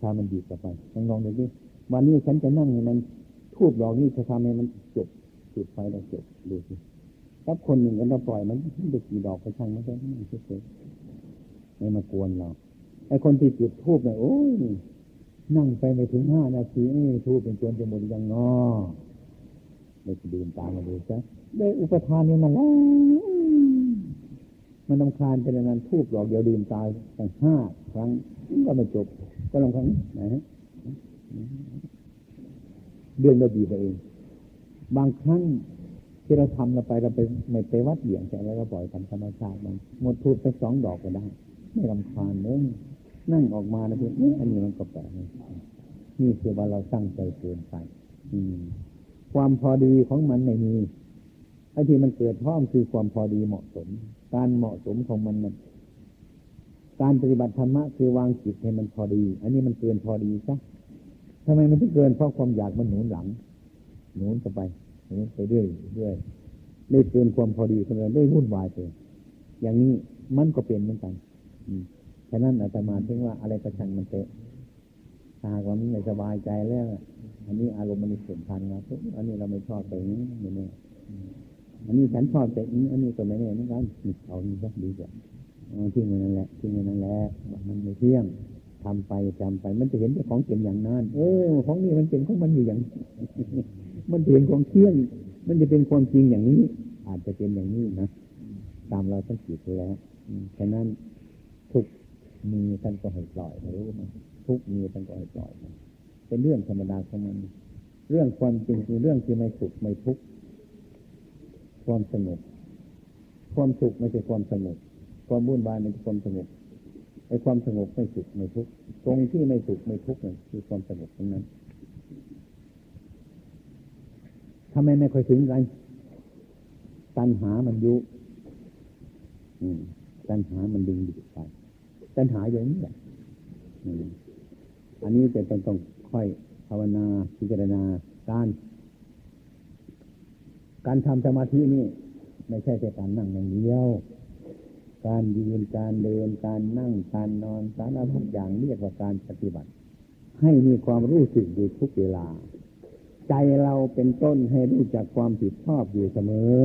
พามันบีเข้าไปลองลองดูดิวันนี้ฉันจะนั่งให้มันทูบดอกนี้จะทำให้มันจบจุดไฟแล้วจบดูสิถ้าคนหนึ่งกันเราปล่อยมันเด็กกี่ดอกไปช่างไม่ได้ไม่เฉยๆไม่มากวนเราไอ้คนที่จุดทูบเนี่ยโอ้ย นั่งไปไม่ถึงห้านาทีนี่ทูบเป็นจวนจะหมดยังงอเลยจะดื่มตามมาดูซะได้อุปทานนี่มันแล้วมันลำคาญเป็นนั้นทูบดอกเดียวดื่มตายตั้งห้าครั้งก็ไม่จบ ก็ลำครั้งนะฮะเรื่องเราดีไปเอง บางครั้งที่เราทำเราไปเราไปไม่ไปวัดเบี่ยงแต่แล้วก็ปล่อยทำธรรมชาติมันหมดทูบสักสองดอกก็ได้ ไม่ลำคาญเลย นั่งออกมาแล้วเพื่อนอันนี้มันก็แปลกนี่คือว่าเราตั้งใจเกินไป อืม ความพอดีของมันไม่มีไอ้ที่มันเกิดพร้อมคือความพอดีเหมาะสม การเหมาะสมของมันมันการปฏิบัติธรรมะคือวางจิตให้มันพอดี อันนี้มันเกินพอดีซะทำไมมันถึงเกินเพราะความอยากมันหนุนหลัง หนุนไปหนุนไปเรื่อยเรื่อยได้เกินความพอดีคนเลยได้วุ่นวายไปอย่างนี้มันก็เป็นเหมือนกัน อืม ฉะนั้นอาตมาถึงว่าอะไรกระชังมันเตะหากว่ามันไม่สบายใจแล้วอันนี้อารมณ์มันสุนทันนะอันนี้เราไม่ชอบแต่นี้นี่อันนี้ฉันชอบแต่นี้ อันนี้ก็ไม่แน่เหมือนกันเอานี่ก็ดีกว่าที่มันนั่นแหละที่มันนั่นแหละมันไม่เที่ยงทำไปจำไป มันจะเห็นเจ้าของเป็นอย่างนั้นเออของนี่มันเป็นของมันอยู่อย่างมันเห็นของเที่ยง มันจะเป็นความจริงอย่างนี้ อาจจะเป็นอย่างนี้นะตามเราต้องคิดแล้วฉะนั้นทุก มีท่านก็ให้ปล่อยรู้ไหมทุกมีท่านก็ให้ปล่อยเป็นเรื่องธรรมดาของมัน เรื่องความจริงคือเรื่องที่ไม่สุขไม่ทุกข์ความสงบความสุขไม่ใช่ความสงบความวุ่นวายไม่ใช่ความสงบไอ้ความสงบไม่สุขไม่ทุกข์ตรงที่ไม่สุขไม่ทุกข์นั่นคือความสงบตรงนั้นทำไมไม่ค่อยถึงกันตัณหามันยุตัณหามันดึงดูดไป ตัณหาอย่างนี้แหละอันนี้จะต้องต้องค่อยภาวนาพิจารณาการ การทำสมาธินี่ ไม่ใช่แค่การนั่งอย่างเดียว การยืนการเดิน การนั่งการนอนสารพัดอย่างเรียกว่าการปฏิบัติ ให้มีความรู้สึกอยู่ทุกเวลา ใจเราเป็นต้นให้รู้จักความผิดชอบอยู่เสมอ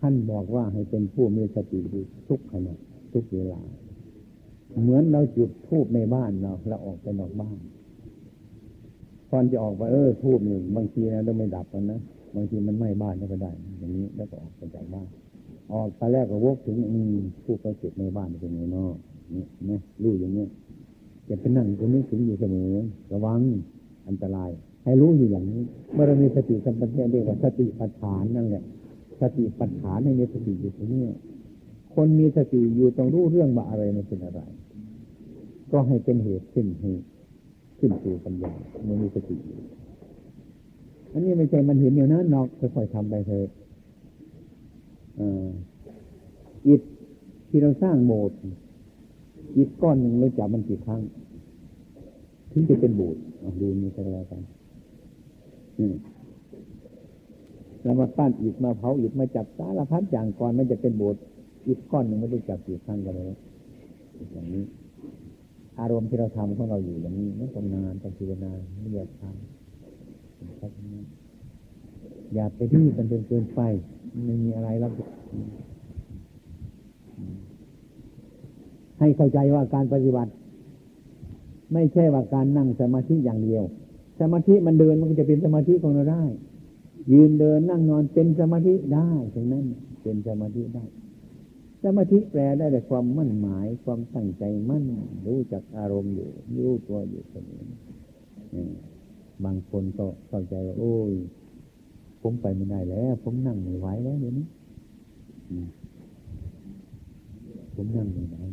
ท่านบอกว่าให้เป็นผู้มีสติอยู่ทุกขณะ ทุกเวลา เหมือนเราจุดทูบในบ้านเราเราออกไปนอกบ้านตอนจะออกไปเออทูบหนึ่งบางทีนะเราไม่ดับกันนะบางทีมันไหม้บ้านก็ได้ อย่างนี้แล้วก็ออกไปจากบ้านออกไปแรกก็วกถึงอืมผู้เขาเจ็บในบ้านเป็นไงเนาะนี่นะรู้อย่างนี้จะเป็นนั่งตรงนี้ถึงอยู่เสมอ ระวังอันตราย ให้รู้อยู่อย่างนี้ เมื่อเรามีสติสัมปชัญญะเรียกว่าสติปัฏฐานนั่นแหละสติปัฏฐานในมีสติอยู่ตรงนี้ คนมีสติอยู่ต้องรู้เรื่องว่าอะไรมันเป็นอะไร ก็ให้เป็นเหตุขึ้นให้ขึ้นสู่ปัญญาเมื่อมีสติอยู่อันนี้ไม่ใช่มันเห็นอย่างนั้นนอกค่อยๆทำไปเถอะอิฐที่เราสร้างโบสถ์อิฐก้อนหนึ่งเราจับมันกี่ครั้งถึงจะเป็นโบสถ์ดูนี่ก็แล้วกันเรามาปั้นอิฐมาเผาอิฐมาจับสารพัดอย่างก่อนมันจะเป็นโบสถ์ อิฐก้อนหนึ่งไม่ได้จับกี่ครั้งกันเลยอย่างนี้ อารมณ์ที่เราทำของเราอยู่อย่างนี้ไม่ต้องนานต้องพิจารณาไม่อยากทำอย่าไปที่กันจนเกินไปไม่มีอะไรแล้วให้เข้าใจว่าการปฏิบัติ ไม่ใช่ว่าการนั่งสมาธิอย่างเดียว สมาธิมันเดินมันก็จะเป็นสมาธิของเราได้ ยืนเดินนั่งนอนเป็นสมาธิได้ถึงนั้นเป็นสมาธิได้ มาธิแปลได้แต่ความมั่นหมาย ความตั้งใจมั่น รู้จักอารมณ์อยู่ รู้ตัวอยู่เสมอบางคนก็เข้าใจว่าโอ้ย ผมไปไม่ได้แล้ว ผมนั่งไม่ไหวแล้วเดี๋ยวนี้ผมนั่งไม่ได้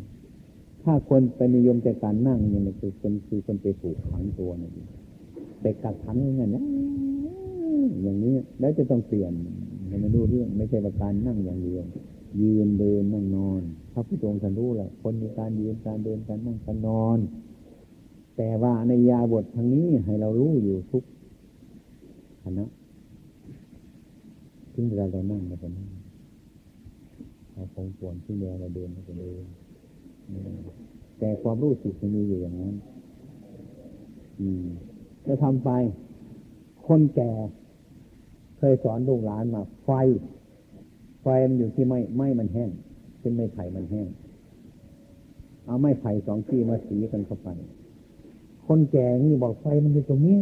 ถ้าคนไปนิยมแต่การนั่งเนี่ยคือคนคือคนไปผูกขังตัวนี่ไปกัดขันอย่างนี้อย่างนี้แล้วจะต้องเปลี่ยนให้มันรู้เรื่อง ไม่ใช่ว่าการนั่งอย่างเดียว ยืนเดินนั่งนอนพระพุทธองค์ท่านรู้แหละคนมีการยืนการเดินการนั่งการนอน แต่ว่าในยาบททางนี้ให้เรารู้อยู่ทุกขณะถึงเวลาเรานั่งเราก็นั่งเราคงปวนที่เวลาเราเดินเราก็เดินแต่ความรู้สึกมันมีอยู่อย่างนั้นจะทำไป คนแก่ เคยสอนลูกหลานมาไฟ ไฟมันอยู่ที่ไม้ไม้มันแห้งเป็นไม้ไผ่มันแห้ง เอาไม้ไผ่สองที่มาสีกันเข้าไป คนแก่นี่บอกไฟมันอยู่ตรงนี้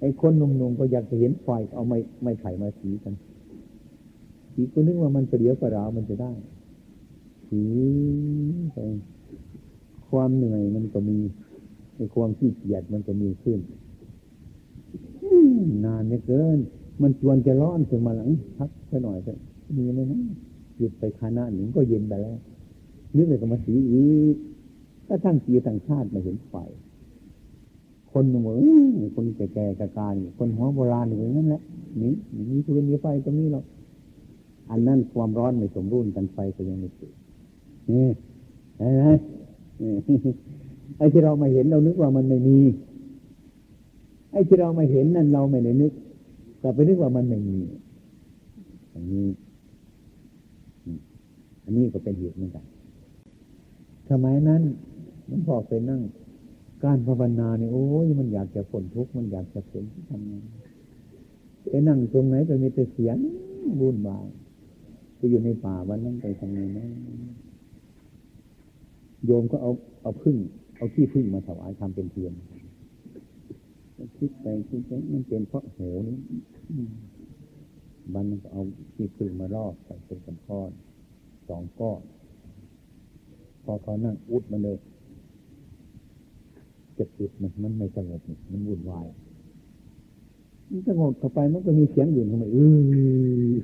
ไอ้คนหนุ่มๆก็อยากจะเห็นไฟเอาไม้ไม้ไผ่มาสีกันสีก็นึกว่ามันเดียวกระราวมันจะได้สีไปความเหนื่อยมันก็มีในความขี้เกียจมันก็มีขึ้นนานไม่เกิน มันชวนจะร้อนถึงมาหลังพักแค่หน่อยจะมีไหมนะหยุดไปคานาหนึ่งก็เย็นไปแล้วนึกเลยก็มาสีอีกก็ทั้งปีทั้งชาติมาเห็นไฟคนหนุ่มคนแก่ๆกะการคนหัวโบราณอย่างนั้นแหละนี่มีพื้นมีไฟตรงนี้หรอกอันนั้นความร้อนไม่สมดุลกันไฟก็ยังไม่เกิดนี่ไอ้ไอ้ที่เรามาเห็นเรานึกว่ามันไม่มี ไอ้ที่เรามาเห็นนั่นเราไม่ได้นึก แต่ไปนึกว่ามันไม่มีอันนี้อันนี้ก็เป็นเหตุเหมือนกันสมัยนั้นมันพอไปนั่ง การภาวนาเนี่ยโอ้ยมันอยากจะผลทุกข์มันอยากจะผลที่ทำงานไปนั่งตรงไหนไปมีแต่เสียงบุญบายไปอยู่ในป่าวันนั้นไปทำงานนะโยมก็เอาเอาพึ่ง เอาที่พึ่งมาถวายทำเป็นเทียน คิดไปคิดไปมันเป็นเพราะโหนี่บันก็เอาที่พึ่งมาลอกใส่เป็นกำพอนสองก้อนพอเขานั่งอุดมันเลยจะจุดมันมันไม่สงบมันวุ่นวายมันสงบเข้าไปมันก็มีเสียงอื่นเข้ามาเออ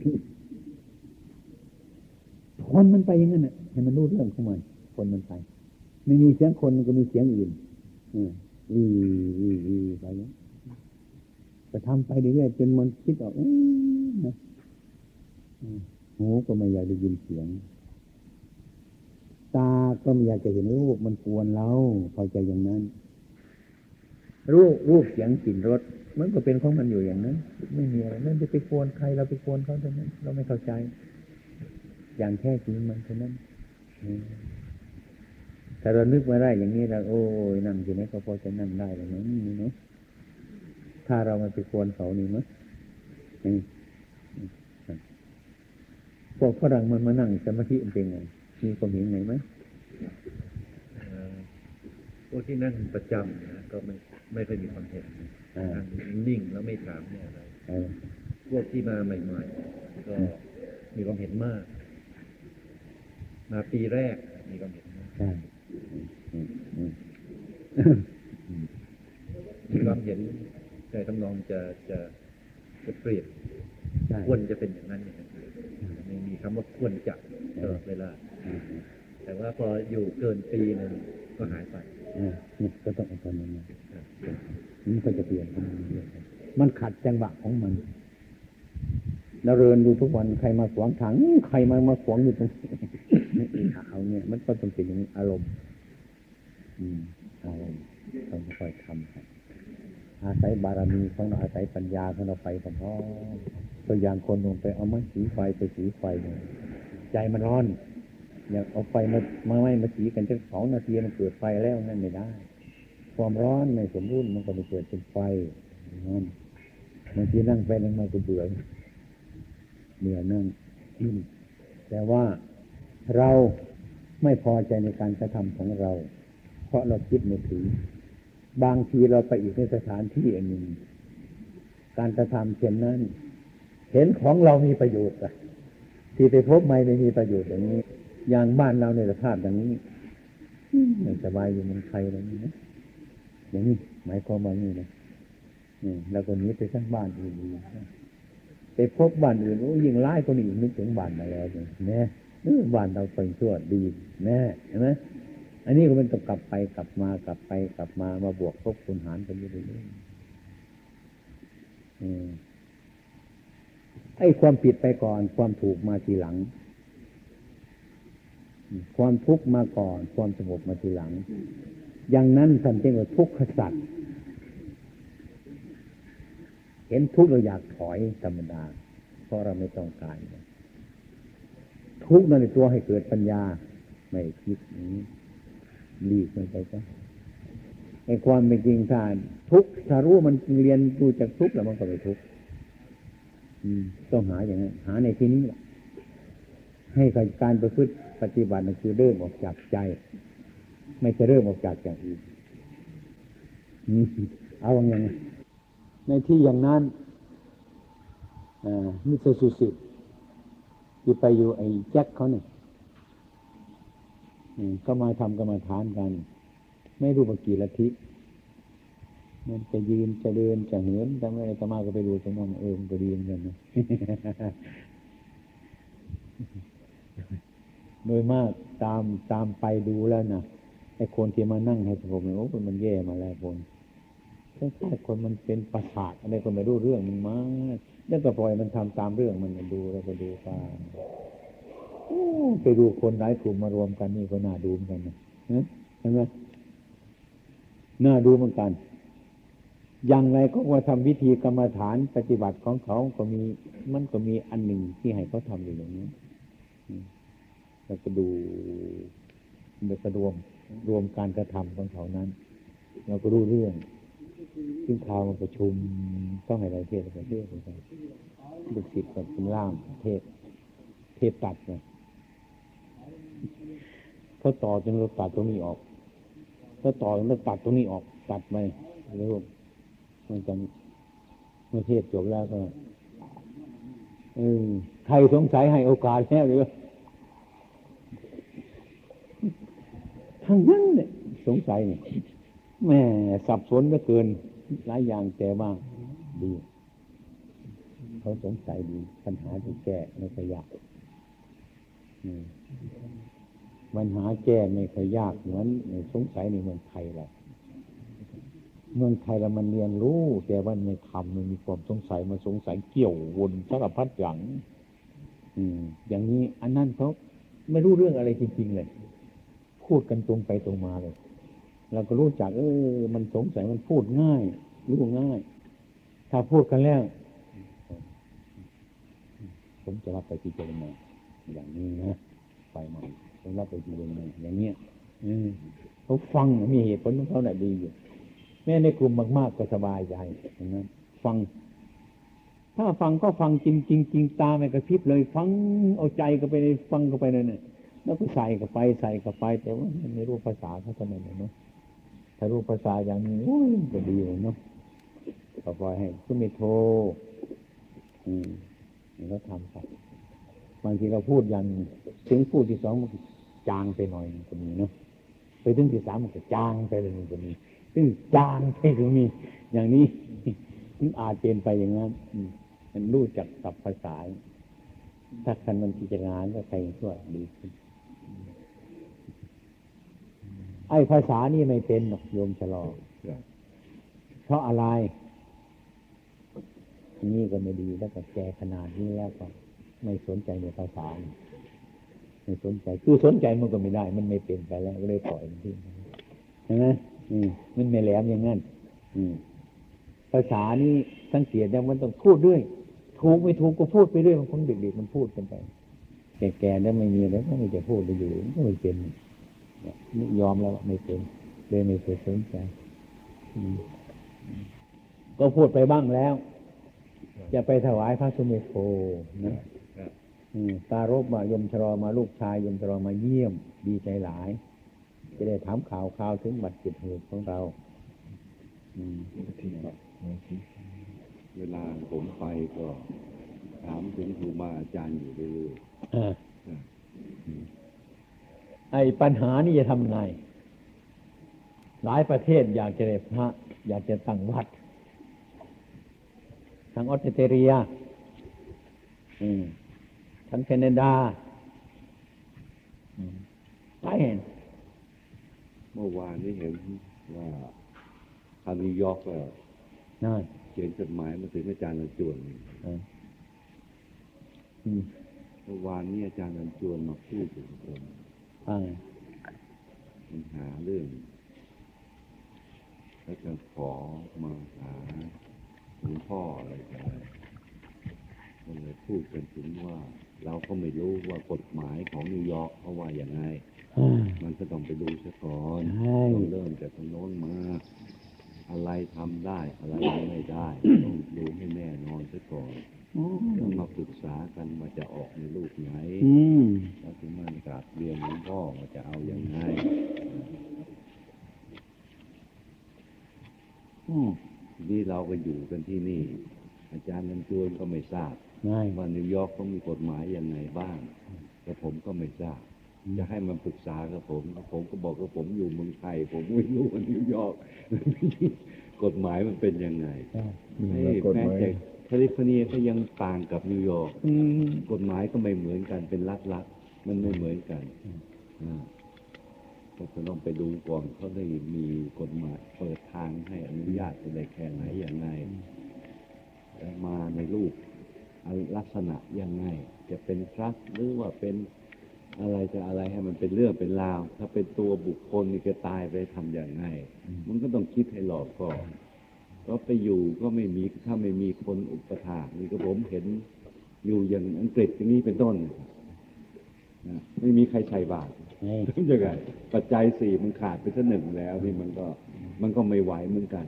คนมันไปอย่างนั้นน่ะให้มันรู้เรื่องของมันคนมันไปไม่มีเสียงคนมันก็มีเสียงอื่นอืม อืออืออือไปอย่างนี้ก็ทำไปเรื่อยๆจนมันคิดออกอืมนะหูก็ไม่อยากได้ยินเสียง ตาก็ไม่อยากจะเห็นรูปมันกวนเราพอใจอย่างนั้น รูปรูปเสียงกลิ่นรสมันก็เป็นของมันอยู่อย่างนั้น ไม่มีอะไรนั่นจะไปกวนใครเราไปกวนเขาเท่านั้น เราไม่เข้าใจ อย่างแท้จริงมันเท่านั้น ถ้าเรานึกมาได้อย่างนี้เราโอ้ยนั่งที่ไหนก็พอจะนั่งได้แล้วมั้งนี่เนาะถ้าเรามาไปกวนเขานี่มั้งอืมพวกฝรั่งมันมานั่งสมาธิเป็นไงมีความเห็นไงไหมพวกที่นั่งประจำนะก็ไม่ไม่เคยมีความเห็นอ่านนิ่งแล้วไม่ถามเนี่ยอะไรพวกที่มาใหม่ ๆ ก็มีความเห็นมาก มาปีแรกมีความเห็นมากใช่อืม ความเห็นใจทำนองจะจะจะเปรียบใช่ควรจะเป็นอย่างนั้นอย่างนั้ไม่มีคำว่าควรจะตลอดเวลา แต่ว่าพออยู่เกินปีหนึงก็หายไปนี่ก็ต้องเอาตอนนั้นมามันก็จะเปลี่ยนมันขัดจังหวะของมันเราเรินดูทุกวันใครมาขวางทางใครมามาขวางอยู่ตรงนี้ เอาเนี่ย มันก็ต้องเป็นอย่างนี้อารมณ์ อืมอารมณ์ต้องค่อยทำครับอาศัยบารมีของเราอาศัยปัญญาของเราไปพร้อมๆตัวอย่างคนลงไปเอาไม้สีไฟไปสีไฟเนี่ยใจมันร้อนอยากเอาไฟมามาไม่มาสีกันจะสองนาทีมันเกิดไฟแล้วนั่นไม่ได้ ความร้อนในสมบูรณ์มันก็ไม่เกิดเป็นไฟนั่นบางทีนั่งไปนั่งมาก็เบื่อเบื่อนั่งอืมแต่ว่า เราไม่พอใจในการกระทำของเรา เพราะเราคิดไม่ถึง บางทีเราไปอีกในสถานที่อันหนึ่งการกระทำเช่นนั้น เห็นของเรามีประโยชน์อะที่ไปพบไม่ไม่มีประโยชน์อย่างนี้ อย่างบ้านเราในสภาพอย่างนี้ไม่สบายอยู่เมืองไทยอะไรนี้นะอย่างนี้หมายความว่านี่นะแล้วก็หนี้ไปทั้างบ้านอื่นไปพบบ้านอื่นโอ้ยิ่งร้ายกว่านี้อีกนึกถึงบ้านมาแล้วเนี่ย บ้านเราเป็นชั่วดีแน่เห็นไหมอันนี้ก็มันต้องกลับไปกลับมากลับไปกลับมามาบวกทบคูณหารกันอยู่เรื่อยๆไอ้ความผิดไปก่อน ความถูกมาทีหลัง ความทุกข์มาก่อน ความสงบมาทีหลัง อย่างนั้นท่านเรียกว่าทุกขสัตว์เห็นทุกข์เราอยากถอยธรรมดา เพราะเราไม่ต้องการ ทุกข์นั่นในตัวให้เกิดปัญญา ไม่คิดนี้หลีกมันไปซะไอ้ความเป็นจริงถ้าทุกข์ถ้ารู้มันเรียนดูจากทุกข์แล้วมันก็ไม่ทุกข์ต้องหาอย่างนั้นหาในที่นี้แหละให้การประพฤติปฏิบัตินั่นคือเริ่มออกจากใจ ไม่ใช่เริ่มออกจากอย่างอื่นเอาอย่างไงในที่อย่างนั้นมิสสุสิต ที่ไปอยู่ไอ้แจ็คเขาเนี่ยก็มาทำกรรมฐานกัน ไม่รู้ว่ากี่ละทิมันจะยืนจะเดินจะเหินทำอะไรจะมาก็ไปดูตรงนั้นเออมันก็ดีเหมือนกันนะโดยมากตามตามไปดูแล้วนะไอ้คนที่มานั่งให้สงบเนี่ยโอ้มันแย่มาแล้วคนคล้ายๆคนมันเป็นประสาทอะไรก็ไม่รู้เรื่องมันมา แล้วก็ปล่อยมันทำตามเรื่องมันดูแล้วก็ดูตามโอ้ไปดูคนหลายกลุ่มมารวมกันนี่ก็น่าดูเหมือนกันนะเห็นไหมน่าดูเหมือนกัน อย่างไรก็ว่าทำวิธีกรรมฐานปฏิบัติของเขาก็มี มันก็มีอันหนึ่งที่ให้เขาทำอยู่อย่างนี้แล้วก็ดูแล้วก็รวมรวมการกระทำของเขานั้น เราก็รู้เรื่อง ซึ่งข่าวมาประชุมต้องให้ราเทศน์ประเทศไปลูกศิษย์กับเป็นล่ามเทศ เทศตัดนะเขาต่อจนเราตัดตรงนี้ออกเขาต่อจนเราตัดตรงนี้ออก ตัดไปแล้วมันจะเมื่อเทศจบแล้วก็ใครสงสัยให้โอกาสแล้วหรือทั้งนั้นเนี่ยสงสัยเนี่ย แม่สับสนเหลือเกิน หลายอย่างแต่ว่าดีเขาสงสัยดีปัญหาที่แก้ไม่ค่อยยากอืมปัญหาแก้ไม่ค่อยยากเหมือนสงสัยในเมืองไทยแหละเมืองไทยเรามันเรียนรู้ แต่ว่าไม่ทำมันมีความสงสัยมาสงสัยเกี่ยววนสารพัดอย่างอืมอย่างนี้ อันนั้นเขาไม่รู้เรื่องอะไรจริง ๆ เลย พูดกันตรงไปตรงมาเลย เราก็รู้จักเออมันสงสัยมันพูดง่าย รู้ง่าย ถ้าพูดกันแล้ว ผมจะรับไปพิจารณาอย่างนี้นะไปใหม่ผมรับไปพิจารณาอย่างเนี้ยอืเขาฟังมีเหตุผลของเขาน่ะดีอยู่แม้ในกลุ่มมาก ๆ ก็สบายใจนั้นฟัง ถ้าฟังก็ฟังจริงจริงจริงตาไม่กระพริบเลย ฟังเอาใจก็ไปในฟังก็ไปนั่นน่ะแล้วก็ใส่ก็ไปใส่ก็ไป แต่ว่าไม่รู้ภาษาเขาท่านั้นเนาะารู้ภาษาอย่างนี้โอ้ยก็ดีเลยเนาะก็ปล่อยให้คุณม่โทรอืมแล้วทำไปบางทีเราพูดอย่างถึงพูดที่สองมันจางไปหน่อยก็มีเนาะไปถึงที่สามมันก็จางไปเลยก็มีซึ่งจางไปถึงมีอย่างนี้มันอาจเป็นไปอย่างนั้นอืมันรู้จักศัพท์ภาษาถ้าคันมันพิจารณาก็ใครช่วยดีขึ้น ไอ้ภาษานี่ไม่เป็นหรอกโยมชะลอเพราะอะไร นี่ก็ไม่ดีแล้วก็แกขนาดนี้แล้วก็ไม่สนใจในภาษา ไม่สนใจคือสนใจมันก็ไม่ได้ มันไม่เป็นไปแล้วก็เลยปล่อยมันทิ้งใช่ไหมมันไม่แหลมอย่างนั้นภาษานี้สังเกตได้มันต้องพูดด้วย ถูกไม่ถูกก็พูดไปเรื่อยบางคนเด็กๆมันพูดกันไปแก่ๆแล้วไม่มีแล้วก็ไม่จะพูดไปอยู่ก็ไม่เป็น นี่ยอมแล้วไม่เป็นเลยไม่เคยสนใจก็พูดไปบ้างแล้ว จะไปถวายพระสุเมโธนะตารบมายมชรอมาลูกชายยมชรอมาเยี่ยม ดีใจหลาย จะได้ถามข่าวข่าวถึงบัตรจิตเหตุของเราเวลาผมไปก็ ถามถึงครูบาอาจารย์อยู่เรื่อย ไอ้ปัญหานี่จะทำไง หลายประเทศอยากจะได้พระ อยากจะตั้งวัด ทางออสเตรเลียอืมทางแคนาดาอืมไปเห็นๆเมื่อวานนี้เห็นว่าทางนิวยอร์กก็นั่นเขียนจดหมายมาถึงอาจารย์นันจวนเอออืมเมื่อวานนี้อาจารย์นันจวนมาพูดถึงผม อ่าปัญหาเรื่องแล้วก็ขอมาหาหลวงพ่ออะไรกันก็เลยพูดกันถึงว่า เราก็ไม่รู้ว่ากฎหมายของนิวยอร์กเขาว่าอย่างไงอ่ามันก็ต้องไปดูซะก่อนใช่ต้องเริ่มจากตรงโน้นมา อะไรทำได้ อะไรทำไม่ได้ ต้องดูให้แน่นอนซะก่อน อืมต้องมาปรึกษากันว่าจะออกในรูปไหนอืมแล้วถึงมันกราบเรียนหลวงพ่อว่าจะเอาอย่างไงอืมนี่เราก็อยู่กันที่นี่ อาจารย์นันจวนก็ไม่ทราบง่ายว่านิวยอร์กเขามีกฎหมายยังไงบ้าง แต่ผมก็ไม่ทราบจะให้มันปรึกษากับผมผมก็บอกว่าผมอยู่เมืองไทย ผมไม่รู้ว่านิวยอร์กกฎหมายมันเป็นยังไงใช่เฮ้ยแม้แต่แค ลิฟอร์เนียก็ยังต่างกับนิวยอร์กอืมกฎหมายก็ไม่เหมือนกันเป็นรัฐๆมันไม่เหมือนกันอ่าก็จะต้องไปดูก่อนเขาได้มีกฎหมายเปิดทางให้อนุญาตอะไรแค่ไหนอย่างไงแล้วมาในรูปลักษณะยังไง จะเป็นทรัสต์หรือว่าเป็นอะไรจะอะไรให้มันเป็นเรื่องเป็นราว ถ้าเป็นตัวบุคคลนี่จะตายไปทำอย่างไง มันก็ต้องคิดให้หลอกก่อน ก็ไปอยู่ก็ไม่มีถ้าไม่มีคนอุปถากนี่ก็ผมเห็นอยู่อย่างอังกฤษอย่างนี้เป็นต้นนะไม่มีใครใส่บาตรไงยังไงปัจจัยสี่มันขาดไปสักหนึ่งแล้วนี่มันก็มันก็ไม่ไหวเหมือนกัน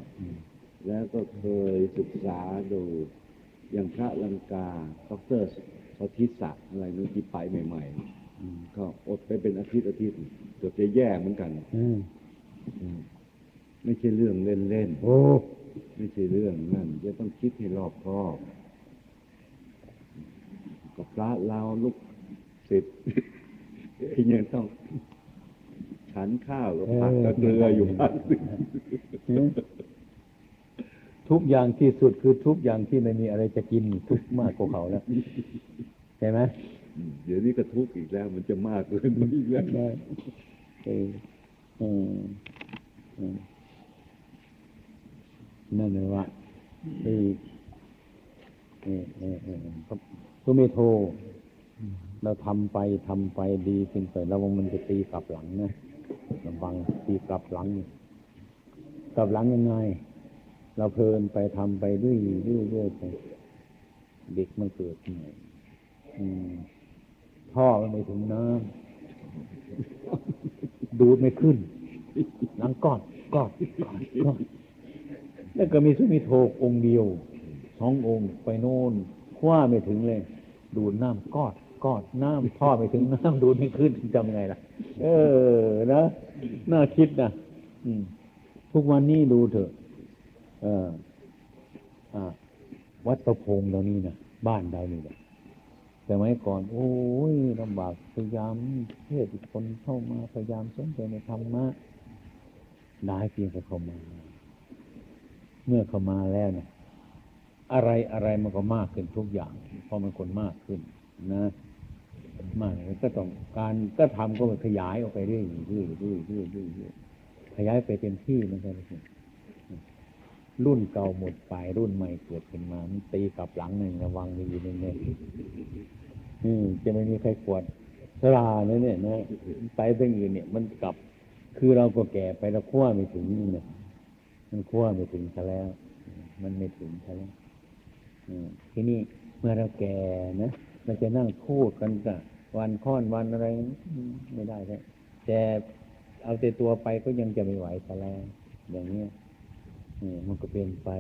แล้วก็เคยศึกษาดูอย่างพระลังกาดอกเตอรสทิศักดิ์อะไรนู้นที่ไปใหม่ ๆ ก็อดไปเป็นอาทิตย์อาทิตย์เกือบจะแย่เหมือนกันอืมไม่ใช่เรื่องเล่นโอ้ๆ ไม่ใช่เรื่องนั่นจะต้องคิดให้รอบคอบกับพระเราลูกศิษย์ยังต้องทฉันข้าวกับผักกับเกลืออยู่พักหนึ่งทุกอย่างที่สุดคือทุกอย่างที่ไม่มีอะไรจะกินทุกข์มากกว่าเขาแล้วใช่ไหมอืมเดี๋ยวนี้ก็ทุกข์อีกแล้ว มันจะมากเกินไปอีกแล้วได้เอออืมอืม นั่นเลยว่าไอ้เออเออเออครับตัวเมโทเราทำไปทำไปดีขึ้นไประวังมันจะตีกลับหลังนะระวังตีกลับหลังกลับหลังยังไง เราเพลินไปทำไปเรื่อยเรื่อยเรื่อยไปเด็กมันเกิดใหม่อืมท่อมันไม่ถึงน้ำดูดไม่ขึ้นหลังก้อนก้อนก้อนก้อน แล้วก็มีสุมิโทองค์เดียวสององค์ไปโน่นคว้าไม่ถึงเลย ดูดน้ำกอดกอดน้ำท่อไม่ถึงน้ำดูดไม่ขึ้นจำไงล่ะ เออนะน่าคิดนะอืทุกวันนี้ดูเถอะเอออวัดประพงเรานี่นะบ้านเรานี่แหละแต่ไม้ก่อน โอ้ยลำบากพยายามเทศคนเข้ามาพยายามสนใจในธรรมะได้เพียงแต่เข้ามา เมื่อเข้ามาแล้วเนี่ย อะไรอะไรมันก็มากขึ้นทุกอย่างเพราะมันคนมากขึ้น นะมากเลยก็ต้องการก็ทำก็ขยายออกไปเรื่อยๆเรื่อยๆเรื่อยๆเรื่อยๆเรื่อขยายไปเต็มที่มันก็เลยรุ่นเก่าหมดไปรุ่นใหม่เกิดขึ้นมามันตีกลับหลังหนึ่งระวังดีๆเนี่ยจะไม่มีใครกวดสลาเนี่ยเนี่ยนะไปเรื่องอื่นเนี่ย มันกลับ คือเราก็แก่ไปแล้วขั้วไม่ถึงนี่เนี่ย มันขั้วไม่ถึงซะแล้ว มันไม่ถึงซะแล้วทีนี้เมื่อเราแก่นะมันจะนั่งพูดกันกับวันค้อนวันอะไรไม่ได้แล้วแต่เอาแต่ตัวไปก็ยังจะไม่ไหวซะแล้วอย่างเนี้ยมันก็เป็นไป